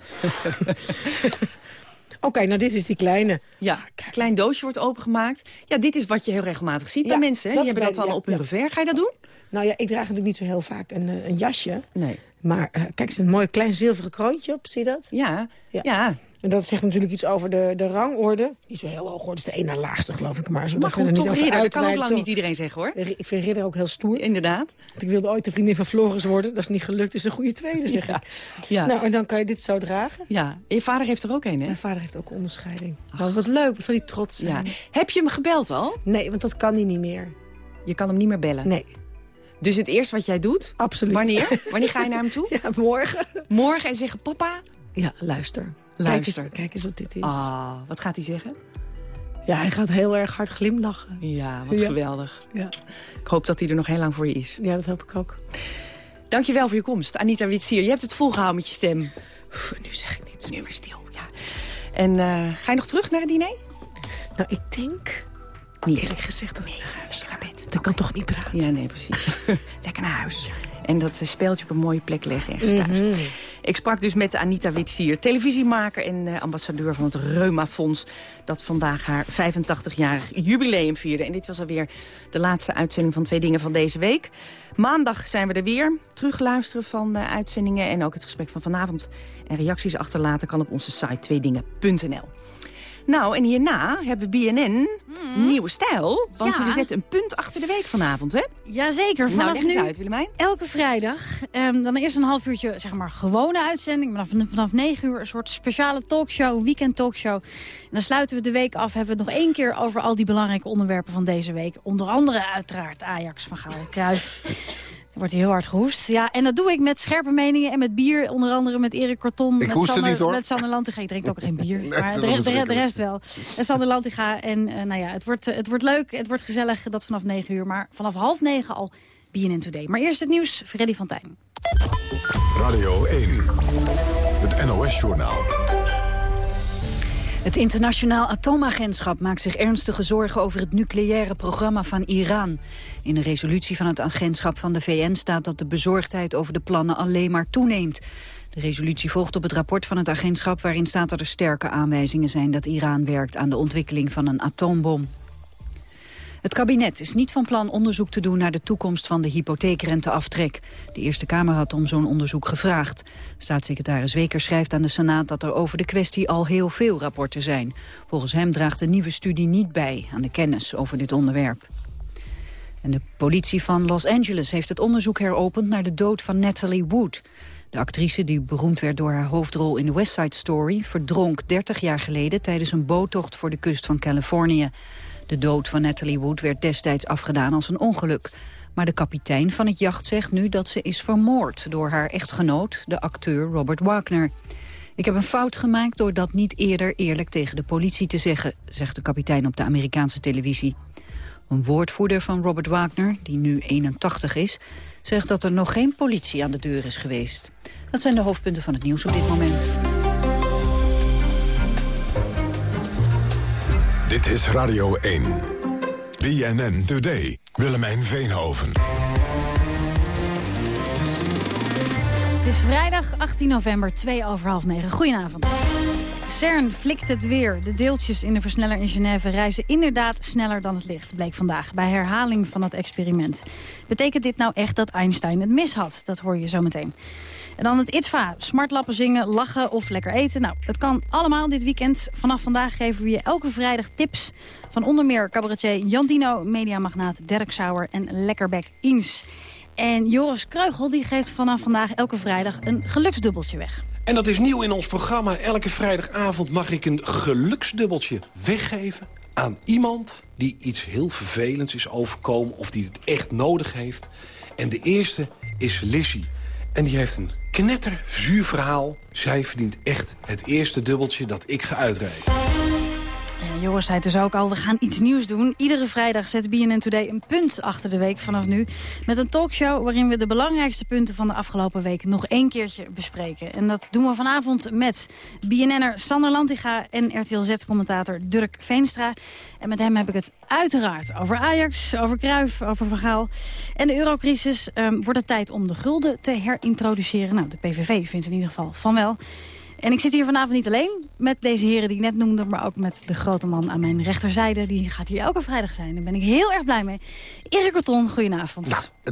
Oké, nou dit is die kleine. Ja, klein doosje wordt opengemaakt. Ja, dit is wat je heel regelmatig ziet bij Ja, mensen. Hè? Die hebben dat al ja, op hun ja. revers. Ga je dat doen? Nou ja, ik draag natuurlijk niet zo heel vaak een, eh, een jasje. Nee. Maar eh, kijk, er is een mooi klein zilveren kroontje op, zie je dat? Ja, ja. En dat zegt natuurlijk iets over de, de rangorde. Niet zo heel hoog hoor, het is de na laagste geloof ik. Maar zo Maar goed, toch ridder. Dat kan ook lang toch. niet iedereen zeggen, hoor. Ik vind ridder ook heel stoer. Inderdaad. Want ik wilde ooit de vriendin van Floris worden. Dat is niet gelukt, is een goede tweede, zeg Ja. ik. Ja. Nou, en dan kan je dit zo dragen. ja. En je vader heeft er ook een, hè? Mijn vader heeft ook onderscheiding. Oh, wat leuk, wat zal hij trots Ja. zijn. Heb je hem gebeld al? Nee, want dat kan hij niet meer. Je kan hem niet meer bellen. Nee, Dus het eerste wat jij doet... absoluut. Wanneer? Wanneer ga je naar hem toe? Ja, morgen. Morgen en zeggen, papa... Ja, luister. Luister. Kijk eens, kijk eens wat dit is. Ah, wat gaat hij zeggen? Ja, hij gaat heel erg hard glimlachen. Ja, wat Ja. geweldig. Ja. Ik hoop dat hij er nog heel lang voor je is. Ja, dat hoop ik ook. Dankjewel voor je komst, Anita Witsier. Je hebt het volgehouden met je stem. nu zeg ik niets. Nu weer stil, ja. En eh, ga je nog terug naar het diner? Nou, ik denk... Niet. Eerlijk gezegd... Dat, Nee, naar bed. dat kan toch niet praten? Ja, nee, precies. Lekker naar huis. En dat eh, speeltje op een mooie plek leggen ergens Mhm. thuis. Ik sprak dus met Anita Witsier, televisiemaker en eh, ambassadeur van het Reumafonds... dat vandaag haar 85-jarig jubileum vierde. En dit was alweer de laatste uitzending van Twee Dingen van deze week. Maandag zijn we er weer. Terugluisteren van de uitzendingen en ook het gesprek van vanavond. En reacties achterlaten kan op onze site tweedingen.nl. Nou, en hierna hebben we BNN nieuwe stijl. Want Ja. jullie zetten een punt achter de week vanavond, hè? Jazeker, Nou, vanaf leg eens nu uit, Willemijn. elke vrijdag. ehm, dan eerst een half uurtje, zeg maar, gewone uitzending. Maar dan vanaf 9 uur een soort speciale talkshow, weekend talkshow. En dan sluiten we de week af, hebben we het nog één keer over al die belangrijke onderwerpen van deze week. Onder andere uiteraard Ajax van Gaal. Dan wordt heel hard gehoest. Ja, en dat doe ik met scherpe meningen en met bier. Onder andere met Erik Korton. Ik met hoest er Sander, niet, hoor. Met Sander Lantinga. Ik drink ook geen bier. Nee, maar de, de, rest wel. En Sander Lantinga. En eh, nou ja, het wordt, eh, het wordt leuk. Het wordt gezellig. Dat vanaf 9 uur. Maar vanaf half 9 al BNN Today. Maar eerst het nieuws. Freddy van Tijn. Radio 1. Het NOS-journaal. Het internationaal atoomagentschap maakt zich ernstige zorgen over het nucleaire programma van Iran. In een resolutie van het agentschap van de VN staat dat de bezorgdheid over de plannen alleen maar toeneemt. De resolutie volgt op het rapport van het agentschap waarin staat dat er sterke aanwijzingen zijn dat Iran werkt aan de ontwikkeling van een atoombom. Het kabinet is niet van plan onderzoek te doen naar de toekomst van de hypotheekrenteaftrek. De Eerste Kamer had om zo'n onderzoek gevraagd. Staatssecretaris Weker schrijft aan de Senaat dat er over de kwestie al heel veel rapporten zijn. Volgens hem draagt de nieuwe studie niet bij aan de kennis over dit onderwerp. En de politie van Los Angeles heeft het onderzoek heropend naar de dood van Natalie Wood. De actrice, die beroemd werd door haar hoofdrol in The West Side Story... verdronk 30 jaar geleden tijdens een boottocht voor de kust van Californië. De dood van Natalie Wood werd destijds afgedaan als een ongeluk. Maar de kapitein van het jacht zegt nu dat ze is vermoord... door haar echtgenoot, de acteur Robert Wagner. Ik heb een fout gemaakt door dat niet eerder eerlijk tegen de politie te zeggen... zegt de kapitein op de Amerikaanse televisie. Een woordvoerder van Robert Wagner, die nu 81 is... zegt dat er nog geen politie aan de deur is geweest. Dat zijn de hoofdpunten van het nieuws op dit moment. Dit is Radio 1. BNN Today. Willemijn Veenhoven. Het is vrijdag 18 november, 2 over half 9. Goedenavond. CERN flikt het weer. De deeltjes in de versneller in Genève reizen inderdaad sneller dan het licht, bleek vandaag bij herhaling van het experiment. Betekent dit nou echt dat Einstein het mis had? Dat hoor je zo meteen. En dan het ITVA. Smartlappen zingen, lachen of lekker eten. Nou, het kan allemaal dit weekend. Vanaf vandaag geven we je elke vrijdag tips van onder meer cabaretier Jan Dino, mediamagnaat Dirk Sauer en Lekkerbek Ins. En Joris Kreugel die geeft vanaf vandaag elke vrijdag een geluksdubbeltje weg. En dat is nieuw in ons programma. Elke vrijdagavond mag ik een geluksdubbeltje weggeven aan iemand die iets heel vervelends is overkomen... of die het echt nodig heeft. En de eerste is Lissy. En die heeft een knetterzuur verhaal. Zij verdient echt het eerste dubbeltje dat ik ga uitreiken. Joris zei dus ook al, we gaan iets nieuws doen. Iedere vrijdag zet BNN Today een punt achter de week vanaf nu. Met een talkshow waarin we de belangrijkste punten van de afgelopen week nog één keertje bespreken. En dat doen we vanavond met BNN'er Sander Lantiga en RTL Z-commentator Dirk Veenstra. En met hem heb ik het uiteraard over Ajax, over Cruijff, over Van Gaal. En de eurocrisis ehm, wordt het tijd om de gulden te herintroduceren. Nou, de PVV vindt in ieder geval van wel. En ik zit hier vanavond niet alleen met deze heren die ik net noemde... maar ook met de grote man aan mijn rechterzijde. Die gaat hier elke vrijdag zijn. Daar ben ik heel erg blij mee. Erik Corton, goedenavond.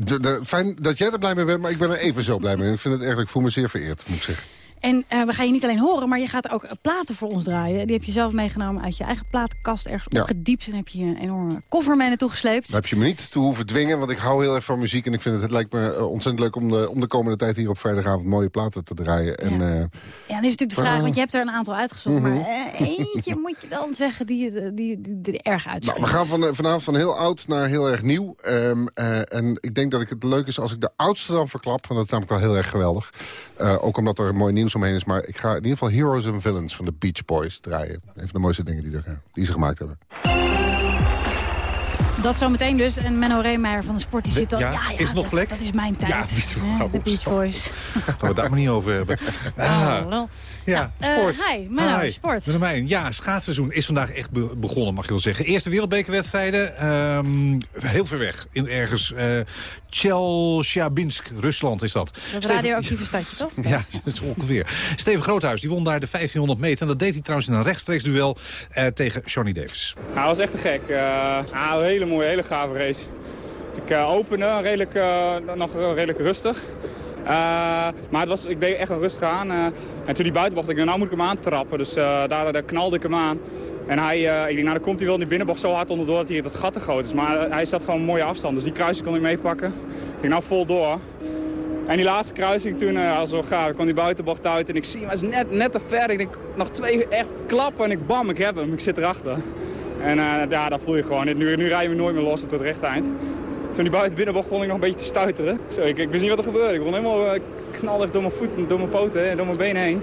Nou, fijn dat jij er blij mee bent, maar ik ben er even zo blij mee. Ik vind het eigenlijk, voel me zeer vereerd, moet ik zeggen. En eh, we gaan je niet alleen horen, maar je gaat ook eh, platen voor ons draaien. Die heb je zelf meegenomen uit je eigen platenkast. Ergens Ja. opgediept. En heb je een enorme koffer mee naartoe gesleept. Daar heb je me niet toe hoeven dwingen, want ik hou heel erg van muziek. En ik vind het, het lijkt me eh, ontzettend leuk om de, om de komende tijd hier op vrijdagavond mooie platen te draaien. En, eh, Ja, dan is natuurlijk de vraag, want je hebt er een aantal uitgezocht. Mhm. Maar eh, eentje moet je dan zeggen die, die, die, die er erg nou, uitspringt. we gaan van, vanavond van heel oud naar heel erg nieuw. Ehm, eh, en ik denk dat ik het leuk is als ik de oudste dan verklap. Want dat is namelijk wel heel erg geweldig. Ook omdat er mooi nieuws nieuws omheen is. Maar ik ga in ieder geval Heroes and Villains van de Beach Boys draaien. Een van de mooiste dingen die, er, die ze gemaakt hebben. Dat zometeen dus. En Menno Reemeyer van de Sport die zit al... Ja, Ja, ja, is nog dat, plek? dat is mijn tijd. Ja, de. Beach Boys. Gaan we het daar maar niet over hebben. Ah, Oh, ja, Nou, sport. eh, hi, Menno, Hi. sport. Willemijn, ja, schaatsseizoen is vandaag echt be- begonnen, mag je wel zeggen. Eerste wereldbekerwedstrijden, ehm, heel ver weg. In ergens uh, Chelyabinsk, Rusland is dat. Dat Steven- radioactieve stadje, toch? Ja, dat is ongeveer. Steven Groothuis, die won daar de 1500 meter. En dat deed hij trouwens in een rechtstreeks duel eh, tegen Johnny Davis. Nou, dat was echt te gek. Eh, ja, een hele mooie, hele gave race. Ik eh, opende redelijk, eh, nog redelijk rustig. Eh, maar het was, ik deed echt rustig aan. eh. en toen die buitenbocht, ik dacht, nou moet ik hem aantrappen. Dus eh, daar, daar knalde ik hem aan. En hij, ik denk, nou dan komt hij wel in die binnenbocht zo hard onderdoor dat hij dat gat te groot is. Maar hij zat gewoon een mooie afstand, dus die kruising kon ik meepakken. Ik denk, nou vol door. En die laatste kruising toen, eh als we gaan, kwam die buitenbocht uit en ik zie hem, hij is net, net te ver. Ik denk, nog twee echt klappen en ik bam, ik heb hem, ik zit erachter. En eh, ja, dat voel je gewoon. Nu, nu rijden we nooit meer los tot het rechte eind. Toen die buiten binnenbocht begon ik nog een beetje te stuiteren. Zo, ik, ik wist niet wat er gebeurde. Ik begon helemaal eh, knallen door mijn voeten, door mijn poten en door mijn benen heen.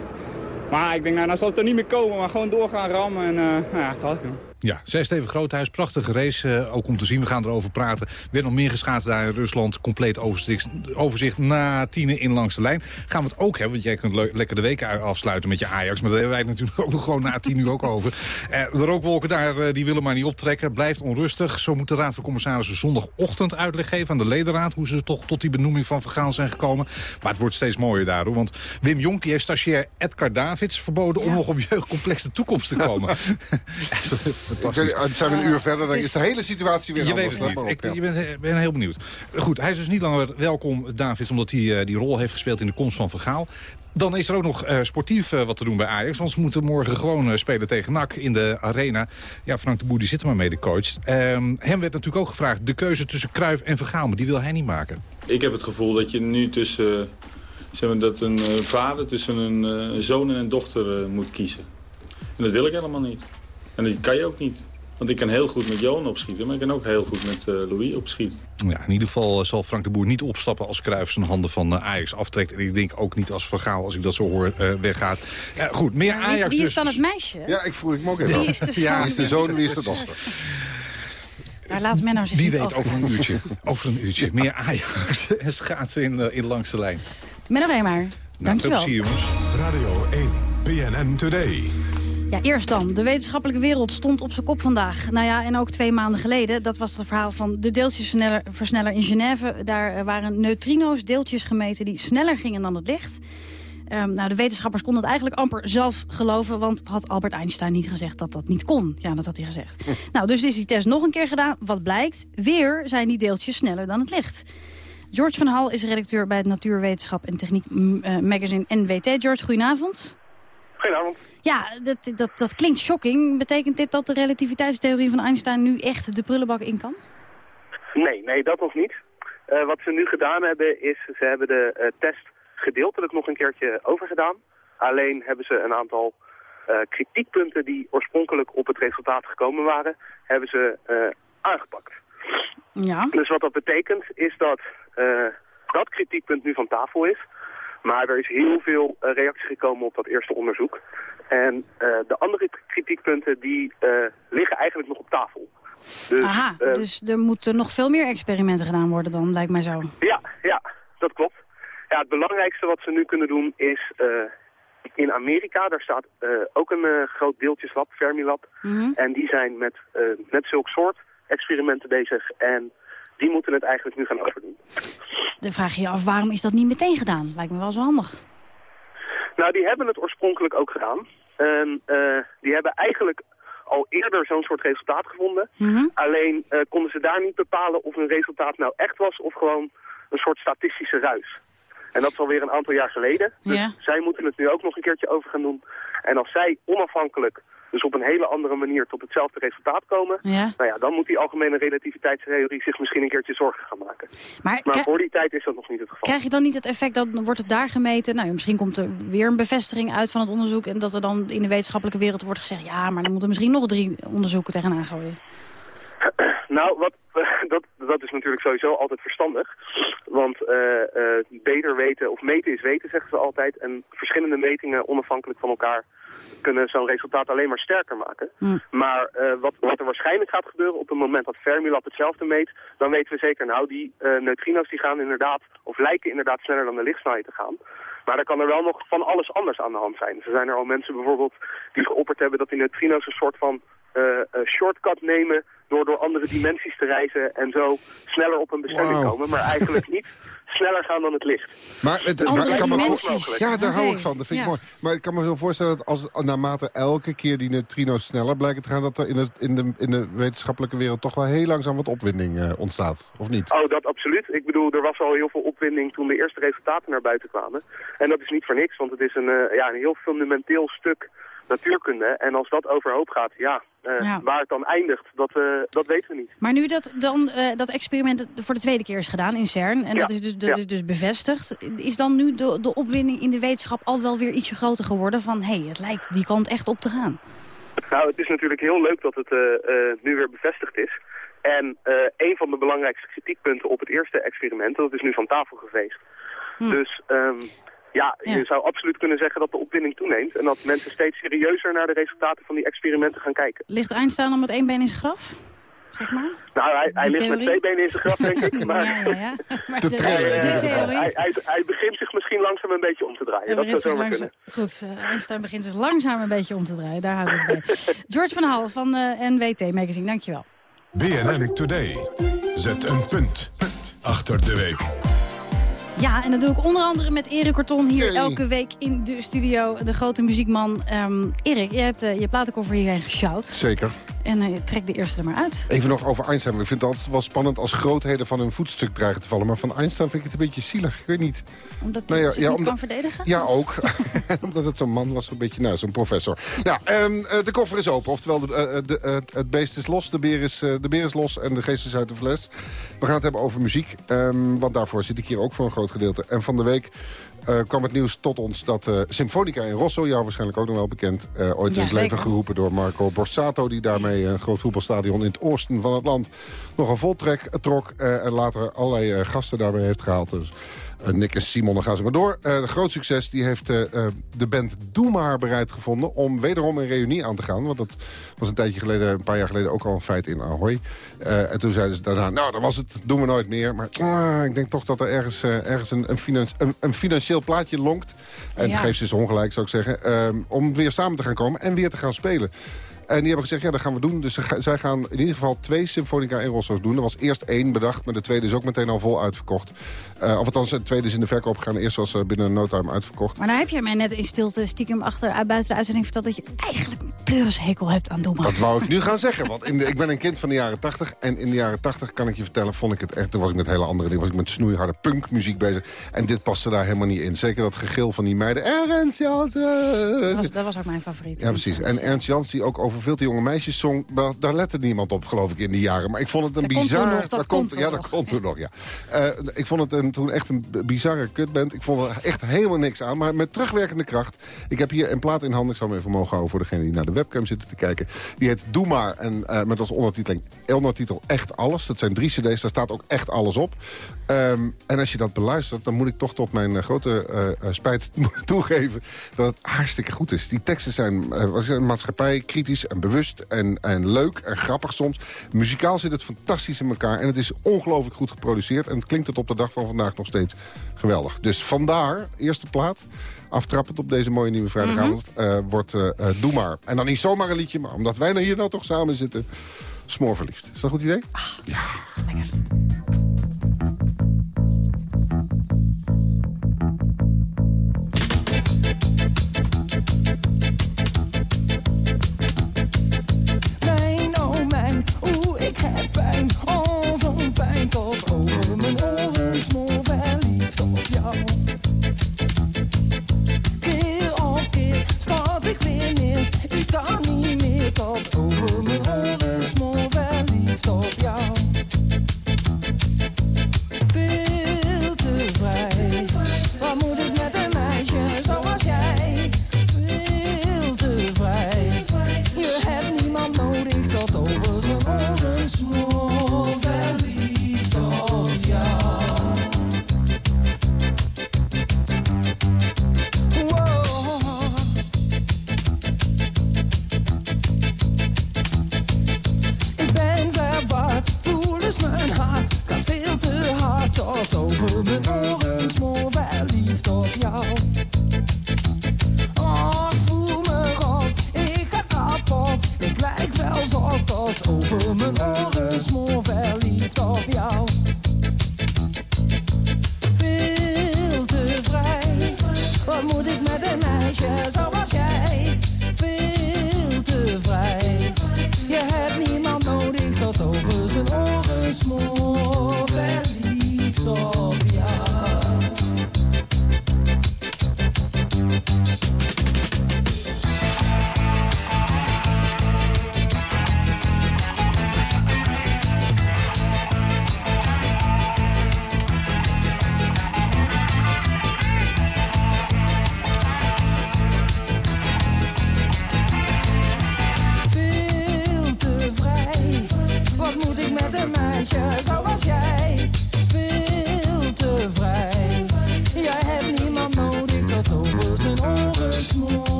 Maar ik denk, nou, nou zal het er niet meer komen, maar gewoon doorgaan rammen en uh, nou ja, toen had ik hem. Ja, zij Steven Groothuis, prachtige race, uh, ook om te zien. We gaan erover praten. Er werd nog meer geschaatst daar in Rusland. Compleet overzicht, overzicht na tienen in langs de lijn. Gaan we het ook hebben, want jij kunt le lekker de weken afsluiten met je Ajax. Maar daar hebben wij het natuurlijk ook nog gewoon na tien uur ook over. Uh, de rookwolken daar, uh, die willen maar niet optrekken. Blijft onrustig. Zo moet de Raad van Commissarissen zondagochtend uitleg geven aan de ledenraad. Hoe ze toch tot die benoeming van Vergaal zijn gekomen. Maar het wordt steeds mooier daar, hoor. Want Wim Jonk die heeft stagiair Edgar Davids verboden... Ja. om nog op jeugdcomplex de toekomst te komen. zijn we een uur verder, dan is de hele situatie weer je anders. Weet het niet. Op, ik ja. je ben, ben heel benieuwd. Goed, hij is dus niet langer welkom, David, omdat hij uh, die rol heeft gespeeld in de komst van Vergaal. Dan is er ook nog uh, sportief uh, wat te doen bij Ajax. Want ze moeten morgen gewoon spelen tegen NAC in de arena. Ja, Frank de Boer die zit er maar mee, de coach. Um, hem werd natuurlijk ook gevraagd de keuze tussen Cruijff en Vergaal. Maar die wil hij niet maken. Ik heb het gevoel dat je nu tussen... Zeg maar, dat een vader tussen een, een zoon en een dochter moet kiezen. En dat wil ik helemaal niet. En dat kan je ook niet. Want ik kan heel goed met Johan opschieten, maar ik kan ook heel goed met uh, Louis opschieten. Ja, in ieder geval zal Frank de Boer niet opstappen als Cruijff zijn handen van uh, Ajax aftrekt. En ik denk ook niet als Vergaal, als ik dat zo hoor, uh, weggaat. goed, meer maar Ajax wie, wie dus. is dan het meisje? Ja, ik vroeg ik me ook even Wie is de zoon? Ja, wie is de zoon, wie is de dochter? Daar laat Menno zich Wie weet over een uurtje. Over een uurtje. Meer Ajax en schaatsen in, in langs de lijn. Menno Reemer, nou, dankjewel. Jongens. Radio 1, BNN Today. Ja, eerst dan. De wetenschappelijke wereld stond op zijn kop vandaag. Nou ja, en ook twee maanden geleden. Dat was het verhaal van de deeltjesversneller in Genève. Daar waren neutrino's, deeltjes gemeten die sneller gingen dan het licht. Um, nou, de wetenschappers konden het eigenlijk amper zelf geloven... want had Albert Einstein niet gezegd dat dat niet kon? Ja, dat had hij gezegd. nou, dus is die test nog een keer gedaan. Wat blijkt? Weer zijn die deeltjes sneller dan het licht. George van Hal is redacteur bij het Natuurwetenschap en Techniek uh, magazine NWT. George, goedenavond. Goedenavond. Ja, dat, dat, dat klinkt shocking. Betekent dit dat de relativiteitstheorie van Einstein nu echt de prullenbak in kan? Nee, nee, dat nog niet. Uh, wat ze nu gedaan hebben is, ze hebben de uh, test gedeeltelijk nog een keertje overgedaan. Alleen hebben ze een aantal uh, kritiekpunten die oorspronkelijk op het resultaat gekomen waren, hebben ze aangepakt. Ja. Dus wat dat betekent is dat dat kritiekpunt nu van tafel is. Maar er is heel veel uh, reactie gekomen op dat eerste onderzoek. En uh, de andere kritiekpunten die uh, liggen eigenlijk nog op tafel. Dus, Aha, dus er moeten nog veel meer experimenten gedaan worden dan, lijkt mij zo. Ja, ja, dat klopt. Ja, het belangrijkste wat ze nu kunnen doen is... in Amerika, daar staat ook een groot deeltjeslab, Fermilab. Mm -hmm. En die zijn met net zulke soort experimenten bezig. En die moeten het eigenlijk nu gaan overdoen. Dan vraag je je af, waarom is dat niet meteen gedaan? Lijkt me wel zo handig. Nou, die hebben het oorspronkelijk ook gedaan. En, uh, die hebben eigenlijk al eerder zo'n soort resultaat gevonden. Mhm. Mm -hmm. Alleen uh, konden ze daar niet bepalen of een resultaat nou echt was of gewoon een soort statistische ruis. En dat is alweer een aantal jaar geleden. Dus zij moeten het nu ook nog een keertje over gaan doen. En als zij onafhankelijk dus op een hele andere manier tot hetzelfde resultaat komen... Ja. Nou ja, dan moet die algemene relativiteitstheorie zich misschien een keertje zorgen gaan maken. Maar, maar voor die tijd is dat nog niet het geval. Krijg je dan niet het effect dat wordt het daar gemeten... nou, misschien komt er weer een bevestiging uit van het onderzoek... en dat er dan in de wetenschappelijke wereld wordt gezegd... ja, maar dan moeten misschien nog drie onderzoeken tegenaan gooien. nou, wat, dat, dat is natuurlijk sowieso altijd verstandig. Want uh, uh, beter weten, of meten is weten, zeggen ze altijd. En verschillende metingen onafhankelijk van elkaar kunnen zo'n resultaat alleen maar sterker maken. Mm. Maar uh, wat, wat er waarschijnlijk gaat gebeuren op het moment dat Fermilab hetzelfde meet, dan weten we zeker, nou, die uh, neutrino's die gaan inderdaad, of lijken inderdaad sneller dan de lichtsnelheid te gaan. Maar er kan er wel nog van alles anders aan de hand zijn. Er zijn er al mensen bijvoorbeeld die geopperd hebben dat die neutrino's een soort van shortcut nemen door door andere dimensies te reizen en zo sneller op een bestemming komen, maar eigenlijk niet sneller gaan dan het licht. Maar, het, maar ik kan me Ja, daar hou ik van. Dat vind ik mooi. Maar ik kan me zo voorstellen dat als naarmate elke keer die neutrino's sneller blijken te gaan... dat er in, het, in, de, in de wetenschappelijke wereld toch wel heel langzaam wat opwinding eh, ontstaat. Of niet? Oh, dat absoluut. Ik bedoel, er was al heel veel opwinding toen de eerste resultaten naar buiten kwamen. En dat is niet voor niks, want het is een, eh, ja, een heel fundamenteel stuk natuurkunde. En als dat overhoop gaat, ja, eh, Ja. waar het dan eindigt, dat, eh, dat weten we niet. Maar nu dat, dan, eh, dat experiment voor de tweede keer is gedaan in CERN... en Ja, dat, is dus, dat ja. is dus bevestigd... is dan nu de, de opwinding in de wetenschap al wel weer ietsje groter geworden... van hé, hey, het lijkt die kant echt op te gaan? Nou, het is natuurlijk heel leuk dat het nu weer bevestigd is. En een van de belangrijkste kritiekpunten op het eerste experiment, dat is nu van tafel geveegd. Dus ehm, ja, je zou absoluut kunnen zeggen dat de opwinding toeneemt. En dat mensen steeds serieuzer naar de resultaten van die experimenten gaan kijken. Ligt Einstein al met één been in zijn graf? Zeg maar? Nou, hij, hij ligt met twee benen in zijn graf, denk ik. Maar, Ja, ja, ja. Maar de, de- de theorie? Hij, hij, hij begint zich misschien langzaam een beetje om te draaien. Dat zou zomaar kunnen. Goed, eh, Einstein begint zich langzaam een beetje om te draaien. Daar houden we het bij. George van Hal van eh, NWT Magazine, dankjewel. BNN Today. Zet een punt achter de week. Ja, en dat doe ik onder andere met Erik Corton hier elke week in de studio. De grote muziekman. Ehm Erik, je hebt eh, je platenkoffer hierheen gesjouwd. Zeker. En eh, trek de eerste er maar uit. Even nog over Einstein. Ik vind het altijd wel spannend als grootheden van hun voetstuk dreigen te vallen. Maar van Einstein vind ik het een beetje zielig. Ik weet niet. Omdat Nou hij ja, ja, omdat- kan verdedigen? Ja, ook. Omdat het zo'n man was, zo'n beetje, nou, zo'n professor. Nou, de koffer is open. Oftewel, de, eh, de, het beest is los, de beer is, de beer is los en de geest is uit de fles. We gaan het hebben over muziek. ehm, want daarvoor zit ik hier ook voor een groot gedeelte. En van de week eh, kwam het nieuws tot ons dat eh Symfonica in Rosso... jou waarschijnlijk ook nog wel bekend, eh, ooit Ja, in het leven geroepen door Marco Borsato... die daarmee een groot voetbalstadion in het oosten van het land nog een voltrek trok... en later allerlei gasten daarbij heeft gehaald. Dus Nick en Simon, dan gaan ze maar door. Eh groot succes, die heeft eh, eh, de band Doe Maar bereid gevonden... om wederom een reunie aan te gaan. Want dat was een tijdje geleden, een paar jaar geleden ook al een feit in Ahoy. Eh, en toen zeiden ze daarna, nou, dat was het, doen we nooit meer. Maar ah, ik denk toch dat er ergens, eh, ergens een, een, finan- een, een financieel plaatje lonkt. En Ja. geeft ze ongelijk, zou ik zeggen. eh, om weer samen te gaan komen en weer te gaan spelen. En die hebben gezegd, ja, dat gaan we doen. Dus zij gaan in ieder geval twee Symfonica en Rosso's doen. Er was eerst één bedacht, maar de tweede is ook meteen al vol uitverkocht. Eh of althans, de tweede is in de verkoop gegaan. De eerste was eh, binnen no time uitverkocht. Maar nou heb jij mij net in stilte stiekem achter, uit buiten de uitzending verteld... dat je eigenlijk een pleurishekel hebt aan Doe Maar. Dat wou ik nu gaan zeggen. Want in de, ik ben een kind van de jaren 80. En in de jaren 80 kan ik je vertellen, vond ik het echt... Toen was ik met hele andere dingen. was ik met snoeiharde punkmuziek bezig. En dit paste daar helemaal niet in. Zeker dat gegil van die meiden. Ernst Janssen. Dat was, dat was ook mijn favoriet. Ja, precies. En Ernst Jans, die ook over veel te jonge meisjes zong... daar lette niemand op, geloof ik, in die jaren. Maar ik vond het een Dat bizar... nog, dat komt- Ja, nog. dat kon toen nog, ja. Eh, ik vond het een, toen echt een bizarre kutband. Ik vond er echt helemaal niks aan. Maar met terugwerkende kracht... Ik heb hier een plaat in handen. Ik zal hem even omhoog houden voor degene die naar de webcam zitten te kijken. Die heet Doe Maar. En eh, met als ondertiteling, ondertitel Echt Alles. Dat zijn drie cd's, daar staat ook echt alles op. Ehm, en als je dat beluistert, dan moet ik toch tot mijn eh, grote eh, spijt toegeven... dat het hartstikke goed is. Die teksten zijn het, maatschappij kritisch en bewust en, en leuk en grappig soms. Muzikaal zit het fantastisch in elkaar en het is ongelooflijk goed geproduceerd. En het klinkt het op de dag van vandaag nog steeds geweldig. Dus vandaar, eerste plaat, aftrappend op deze mooie nieuwe vrijdagavond... eh, wordt eh, eh, Doe Maar. En dan niet zomaar een liedje, maar omdat wij nou hier nou toch samen zitten... Smoorverliefd. Is dat een goed idee? Mijn,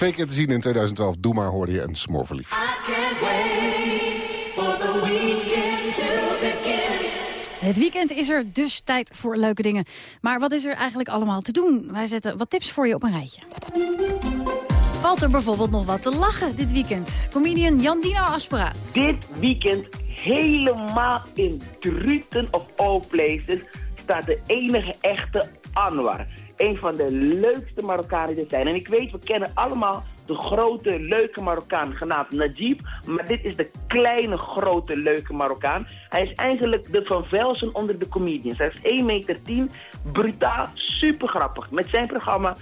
Twee keer te zien in 2012. Doe maar, hoorde je, en smoor verliefd. Het weekend is er, dus tijd voor leuke dingen. Maar wat is er eigenlijk allemaal te doen? Wij zetten wat tips voor je op een rijtje. Valt er bijvoorbeeld nog wat te lachen dit weekend? Comedian Jandino Asperaat. Dit weekend helemaal in Druten of all places staat de enige echte Anwar. Een van de leukste Marokkanen er zijn. En ik weet, we kennen allemaal de grote, leuke Marokkaan genaamd Najib. Maar dit is de kleine, grote, leuke Marokkaan. Hij is eigenlijk de Van Velsen onder de comedians. Hij is 1,10 meter, brutaal, super grappig. Met zijn programma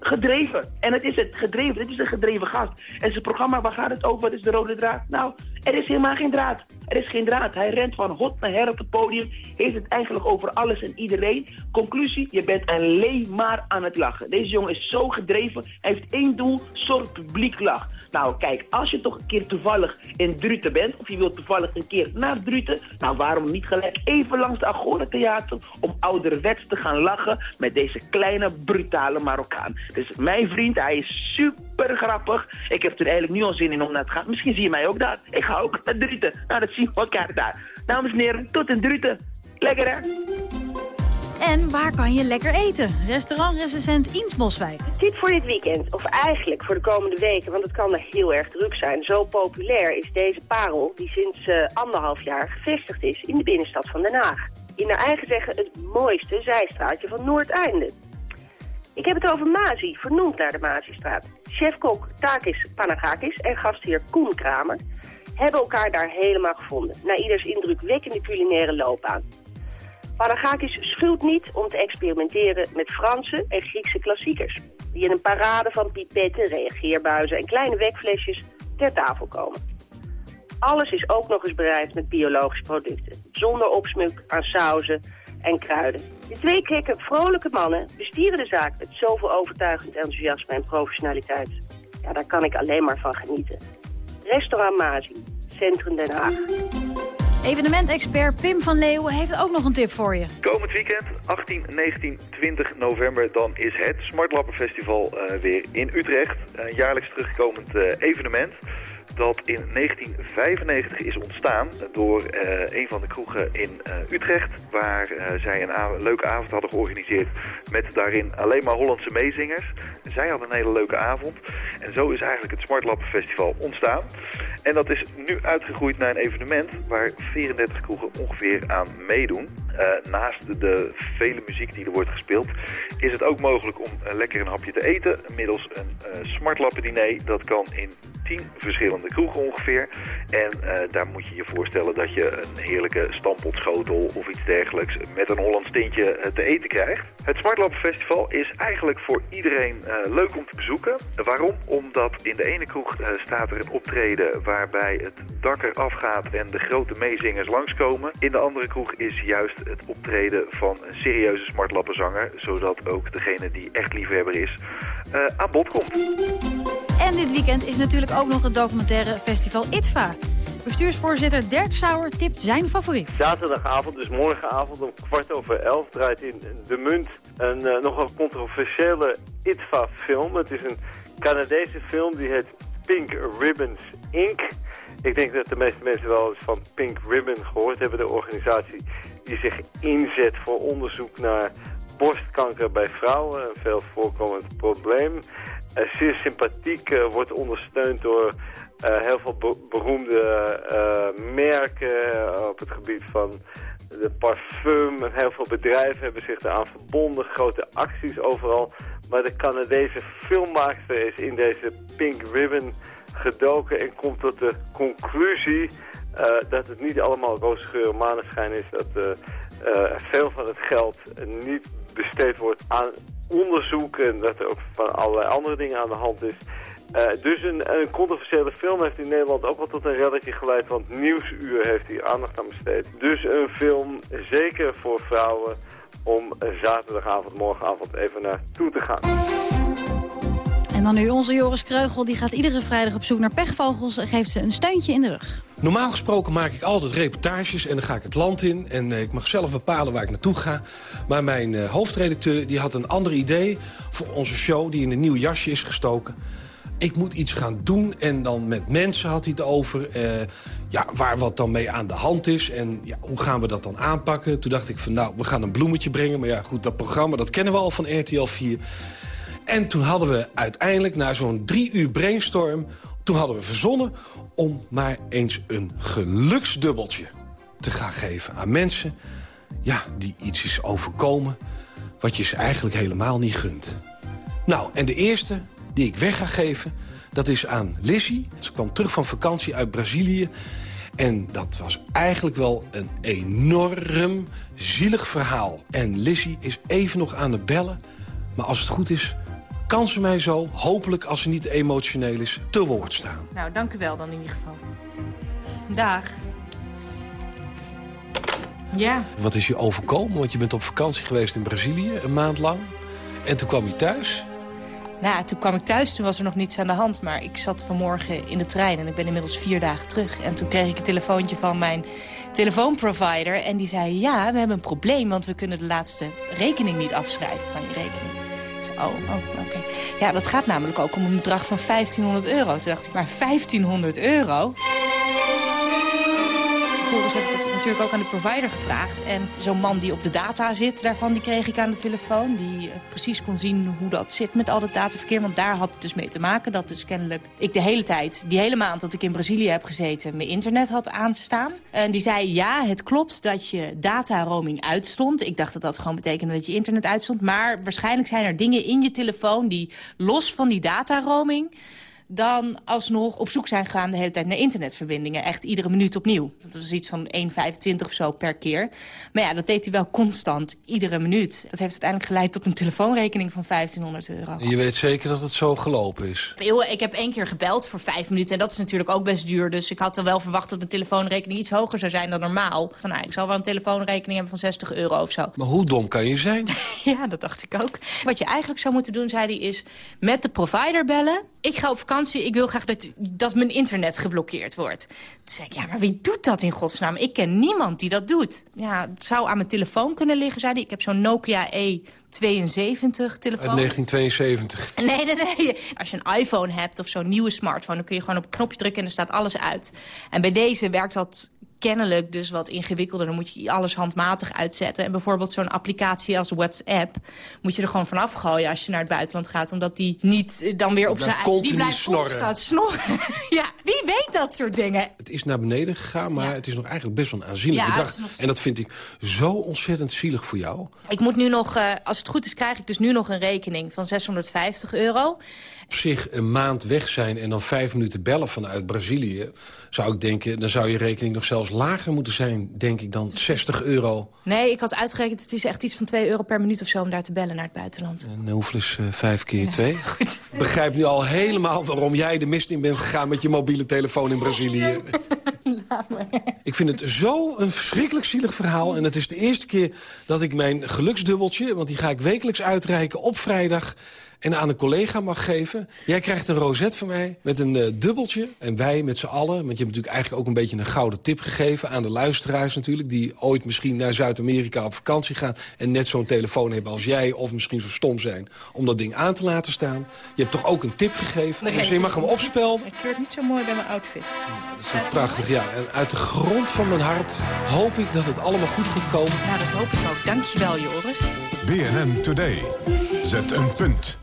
gedreven. En het is het, gedreven. Dit is een gedreven gast. En zijn programma, waar gaat het over? Wat is de rode draad? Nou, er is helemaal geen draad. Er is geen draad. Hij rent van hot naar her op het podium. Heeft het eigenlijk over alles en iedereen. Conclusie, je bent alleen maar aan het lachen. Deze jongen is zo gedreven. Hij heeft één doel, zorg publiek lach. Nou, kijk, als je toch een keer toevallig in Druten bent... of je wilt toevallig een keer naar Druten... nou, waarom niet gelijk even langs de Agora Theater... om ouderwets te gaan lachen met deze kleine, brutale Marokkaan. Dus mijn vriend, hij is super grappig. Ik heb er eigenlijk nu al zin in om naar te gaan. Misschien zie je mij ook daar. Ik ga ook naar Druten. Nou, dat zien we elkaar daar. Dames en heren, tot in Druten. Lekker, hè? En waar kan je lekker eten? Restaurantrecensent Iens Boswijk. Tip voor dit weekend, of eigenlijk voor de komende weken, want het kan er heel erg druk zijn. Zo populair is deze parel, die sinds eh, anderhalf jaar gevestigd is in de binnenstad van Den Haag. In naar eigen zeggen het mooiste zijstraatje van Noordeinde. Ik heb het over Mazi, vernoemd naar de Mazistraat. Chef-kok Takis Panagakis en gastheer Koen Kramer hebben elkaar daar helemaal gevonden. Na ieders indrukwekkende culinaire loopbaan. Panagakis schuwt niet om te experimenteren met Franse en Griekse klassiekers. Die in een parade van pipetten, reageerbuizen en kleine wekflesjes ter tafel komen. Alles is ook nog eens bereid met biologische producten. Zonder opsmuk aan sauzen en kruiden. De twee kekke, vrolijke mannen bestieren de zaak met zoveel overtuigend enthousiasme en professionaliteit. Ja, daar kan ik alleen maar van genieten. Restaurant Mazi, Centrum Den Haag. Evenementexpert Pim van Leeuwen heeft ook nog een tip voor je. Komend weekend, 18, 19, 20 november, dan is het Smartlapper Festival uh, weer in Utrecht. Een jaarlijks terugkomend uh, evenement. Dat in 1995 is ontstaan door eh, een van de kroegen in eh, Utrecht. Waar eh, zij een leuke avond hadden georganiseerd met daarin alleen maar Hollandse meezingers. Zij hadden een hele leuke avond. En zo is eigenlijk het Smart Lab Festival ontstaan. En dat is nu uitgegroeid naar een evenement waar 34 kroegen ongeveer aan meedoen. Eh, naast de, vele muziek die er wordt gespeeld, is het ook mogelijk om eh, lekker een hapje te eten middels een eh smartlappen diner. Dat kan in 10 verschillende kroegen ongeveer. En daar moet je je voorstellen dat je een heerlijke stampotschotel of iets dergelijks met een Hollands tintje te eten krijgt. Het Smartlappen Festival is eigenlijk voor iedereen leuk om te bezoeken. Waarom? Omdat in de ene kroeg staat er een optreden waarbij het dak eraf gaat en de grote meezingers langskomen. In de andere kroeg is juist het optreden van een serieuze smartlappenzanger, zodat ook degene die echt liefhebber is eh, aan bod komt. En dit weekend is natuurlijk ook nog het documentaire festival ITVA. Bestuursvoorzitter Dirk Sauer tipt zijn favoriet. Zaterdagavond, dus morgenavond om kwart over elf, draait in De Munt een eh, nogal controversiële ITVA-film. Het is een Canadese film die heet Pink Ribbons Inc. Ik denk dat de meeste mensen wel eens van Pink Ribbon gehoord hebben. De organisatie die zich inzet voor onderzoek naar borstkanker bij vrouwen. Een veel voorkomend probleem. Eh, zeer sympathiek, eh, wordt ondersteund door eh, heel veel be- beroemde merken op het gebied van de parfum. Heel veel bedrijven hebben zich eraan verbonden, grote acties overal. Maar de Canadese filmmaakster is in deze Pink Ribbon gedoken en komt tot de conclusie eh, dat het niet allemaal roze geur en maneschijn is. Dat eh, eh, veel van het geld niet besteed wordt aan onderzoek en dat er ook van allerlei andere dingen aan de hand is. Dus een, controversiële film heeft in Nederland ook wel tot een relletje geleid, want Nieuwsuur heeft hier aandacht aan besteed. Dus een film zeker voor vrouwen om zaterdagavond, morgenavond even naartoe te gaan. Dan nu onze Joris Kreugel, die gaat iedere vrijdag op zoek naar pechvogels... en geeft ze een steuntje in de rug. Normaal gesproken maak ik altijd reportages en dan ga ik het land in. En eh, ik mag zelf bepalen waar ik naartoe ga. Maar mijn eh, hoofdredacteur die had een ander idee voor onze show... die in een nieuw jasje is gestoken. Ik moet iets gaan doen en dan met mensen had hij het over. eh, ja, waar wat dan mee aan de hand is en ja, hoe gaan we dat dan aanpakken. Toen dacht ik van nou, we gaan een bloemetje brengen. Maar ja, goed, dat programma dat kennen we al van RTL 4. En toen hadden we uiteindelijk, na zo'n drie uur brainstorm... toen hadden we verzonnen om maar eens een geluksdubbeltje te gaan geven aan mensen... Ja, die iets is overkomen wat je ze eigenlijk helemaal niet gunt. Nou, en de eerste die ik weg ga geven, dat is aan Lizzie. Ze kwam terug van vakantie uit Brazilië. En dat was eigenlijk wel een enorm zielig verhaal. En Lizzie is even nog aan het bellen. Maar als het goed is, kan ze mij zo, hopelijk als ze niet emotioneel is, te woord staan. Nou, dank u wel dan in ieder geval. Dag. Ja, Wat is je overkomen? Want je bent op vakantie geweest in Brazilië, een maand lang. En toen kwam je thuis. nou, toen kwam ik thuis, toen was er nog niets aan de hand. Maar ik zat vanmorgen in de trein en ik ben inmiddels vier dagen terug. En toen kreeg ik een telefoontje van mijn telefoonprovider. En die zei, ja, we hebben een probleem... want we kunnen de laatste rekening niet afschrijven van je rekening. Oh, oh oké. Ja, dat gaat namelijk ook om een bedrag van 1500 euro. Toen dacht ik, maar 1500 euro? Vervolgens heb ik het natuurlijk ook aan de provider gevraagd. En zo'n man die op de data zit, daarvan die kreeg ik aan de telefoon. Die eh, precies kon zien hoe dat zit met al dat dataverkeer. Want daar had het dus mee te maken. Dat dus kennelijk ik de hele tijd, die hele maand dat ik in Brazilië heb gezeten... mijn internet had aanstaan. En die zei, ja, het klopt dat je data roaming uitstond. Ik dacht dat dat gewoon betekende dat je internet uitstond. Maar waarschijnlijk zijn er dingen in je telefoon die los van die data roaming dan alsnog op zoek zijn gegaan de hele tijd naar internetverbindingen. Echt iedere minuut opnieuw. Dat was iets van 1,25 of zo per keer. Maar ja, dat deed hij wel constant, iedere minuut. Dat heeft uiteindelijk geleid tot een telefoonrekening van 1500 euro. En je weet zeker dat het zo gelopen is. Ik heb één keer gebeld voor vijf minuten en dat is natuurlijk ook best duur. Dus ik had dan wel verwacht dat mijn telefoonrekening iets hoger zou zijn dan normaal. Van, nou, ik zal wel een telefoonrekening hebben van 60 euro of zo. Maar hoe dom kan je zijn? Ja, dat dacht ik ook. Wat je eigenlijk zou moeten doen, zei hij, is met de provider bellen. Ik ga op vakantie ik wil graag dat, dat mijn internet geblokkeerd wordt. Toen zei ik, ja, maar wie doet dat in godsnaam? Ik ken niemand die dat doet. Ja, het zou aan mijn telefoon kunnen liggen, zei hij. Ik heb zo'n Nokia E72-telefoon. Uit 1972. Nee, nee, nee. Als je een iPhone hebt of zo'n nieuwe smartphone... dan kun je gewoon op een knopje drukken en er staat alles uit. En bij deze werkt dat kennelijk dus wat ingewikkelder. Dan moet je alles handmatig uitzetten. En bijvoorbeeld zo'n applicatie als WhatsApp... moet je er gewoon vanaf gooien als je naar het buitenland gaat. Omdat die niet eh, dan weer op zijn... Die blijft snorren. constant snorren. ja, wie weet dat soort dingen? Het is naar beneden gegaan, maar het is nog eigenlijk best wel een aanzienlijk Ja, bedrag. nog- En dat vind ik zo ontzettend zielig voor jou. Ik moet nu nog, eh, als het goed is, krijg ik dus nu nog een rekening van 650 euro. Op zich een maand weg zijn en dan vijf minuten bellen vanuit Brazilië... zou ik denken, dan zou je rekening nog zelfs lager moeten zijn, denk ik, dan 60 euro. Nee, ik had uitgerekend, het is echt iets van 2 euro per minuut of zo... om daar te bellen naar het buitenland. En hoeveel is eh, vijf keer twee? Ik begrijp nu al helemaal waarom jij de mist in bent gegaan... met je mobiele telefoon in Brazilië. Ik vind het zo een verschrikkelijk zielig verhaal. En het is de eerste keer dat ik mijn geluksdubbeltje... want die ga ik wekelijks uitreiken op vrijdag... en aan een collega mag geven. Jij krijgt een rozet van mij met een eh, dubbeltje. En wij met z'n allen, want je hebt natuurlijk eigenlijk ook een beetje een gouden tip gegeven... aan de luisteraars natuurlijk, die ooit misschien naar Zuid-Amerika op vakantie gaan... en net zo'n telefoon hebben als jij, of misschien zo stom zijn... om dat ding aan te laten staan. Je hebt toch ook een tip gegeven? Dus je mag hem opspelden. Ik keurt niet zo mooi bij mijn outfit. Dat is prachtig, ja. En uit de grond van mijn hart hoop ik dat het allemaal goed gaat komen. Nou, dat hoop ik ook. Dankjewel, Joris. BNN Today. Zet een punt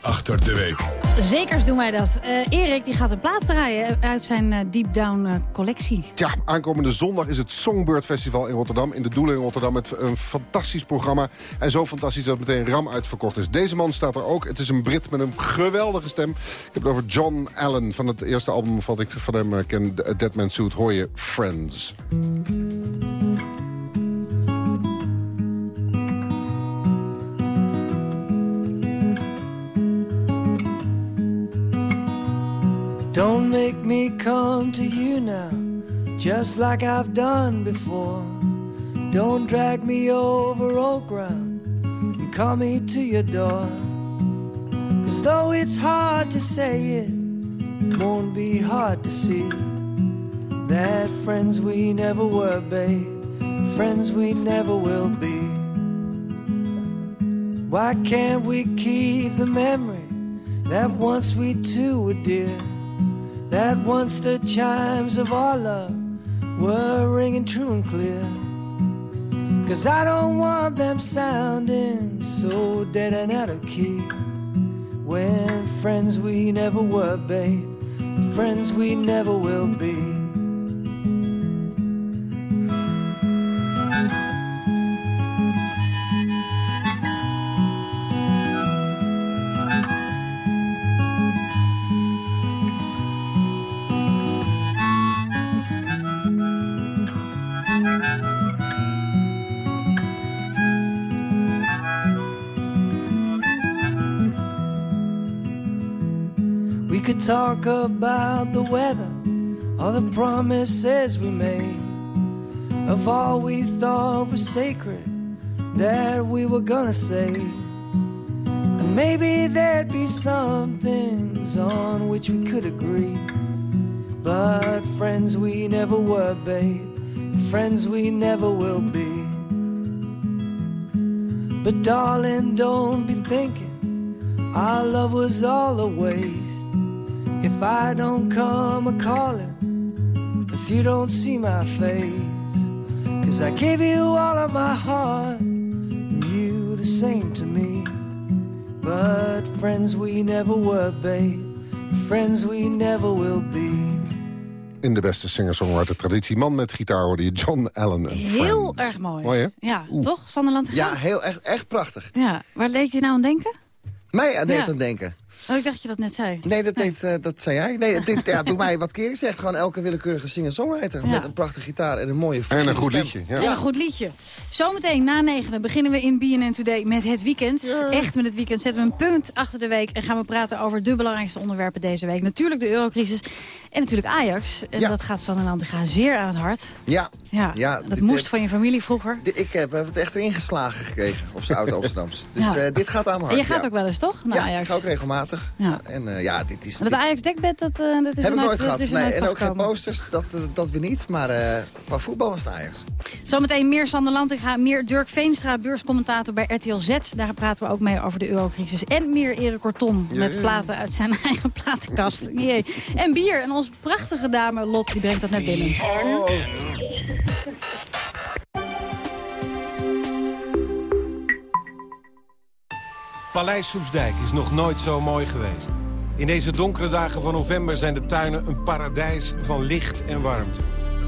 achter de week. Zekers doen wij dat. Eh, Erik die gaat een plaat draaien uit zijn eh, Deep Down eh, collectie. Tja, aankomende zondag is het Songbird Festival in Rotterdam. In de Doelen in Rotterdam met een fantastisch programma. En zo fantastisch dat meteen ram uitverkocht is. Deze man staat er ook. Het is een Brit met een geweldige stem. Ik heb het over John Allen van het eerste album wat ik van hem ken. The Dead Man Suit hoor je Friends. Don't make me come to you now, just like I've done before. Don't drag me over old ground and call me to your door. Cause though it's hard to say it, it won't be hard to see that friends we never were, babe, friends we never will be. Why can't we keep the memory that once we two were dear? That once the chimes of our love were ringing true and clear. Cause I don't want them sounding so dead and out of key. When friends we never were, babe, friends we never will be. Talk about the weather, all the promises we made, of all we thought was sacred that we were gonna say. And maybe there'd be some things on which we could agree. But friends we never were, babe, friends we never will be. But darling, don't be thinking our love was all a waste. If I don't come a calling, if you don't see my face, cause I gave you all of my heart, and you the same to me. But friends we never were, babe, friends we never will be. In de beste singer-songwriter traditie. Man met gitaar hoorde je John Allen. en Heel Friends. erg mooi. Mooi, hè? Ja, toch? Sanderland? Ja, heel, echt, echt prachtig. Ja, waar deed je nou aan denken? Mij aan deed Ja. aan denken. Oh, ik dacht dat je dat net zei. Nee, dat, deed, eh, dat zei jij. Nee, dit, ja, doe mij wat keer zegt. Gewoon elke willekeurige singer-songwriter. Ja. Met een prachtige gitaar en een mooie En een goed stem. liedje. En een goed liedje. Zometeen na negenen beginnen we in BNN Today met het weekend. Echt met het weekend zetten we een punt achter de week... en gaan we praten over de belangrijkste onderwerpen deze week. Natuurlijk de eurocrisis en natuurlijk Ajax. En Ja. dat gaat Sanderland gaan zeer aan het hart. Ja. Ja, ja dat moest van je familie vroeger. Ik heb het echt erin geslagen gekregen op zijn oud Amsterdams. Dus Ja. eh, dit gaat aan mijn En hart. je gaat ja. ook wel eens, toch? Naar Ja, Ajax. ik ga ook regelmatig. Ja. En eh, ja, dit is... En dat Ajax dekbed, dat, eh, dat is heb ik nooit gehad. is Nee, en ook geen posters, dat, eh, dat weer niet. Maar eh, qua voetbal was het Ajax. Zometeen meer Sander Lantinga, meer Dirk Veenstra, beurscommentator bij RTL Z. Daar praten we ook mee over de eurocrisis. En meer Erik Korton met platen uit zijn eigen platenkast. Jee. En bier. En onze prachtige dame Lot, die brengt dat naar binnen. Paleis Soesdijk is nog nooit zo mooi geweest. In deze donkere dagen van november zijn de tuinen een paradijs van licht en warmte.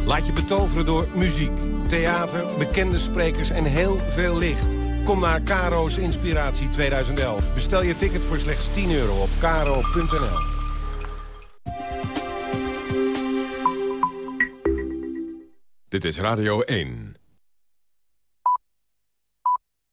Laat je betoveren door muziek, theater, bekende sprekers en heel veel licht. Kom naar Caro's Inspiratie 2011. Bestel je ticket voor slechts 10 euro op caro.nl. Dit is Radio 1.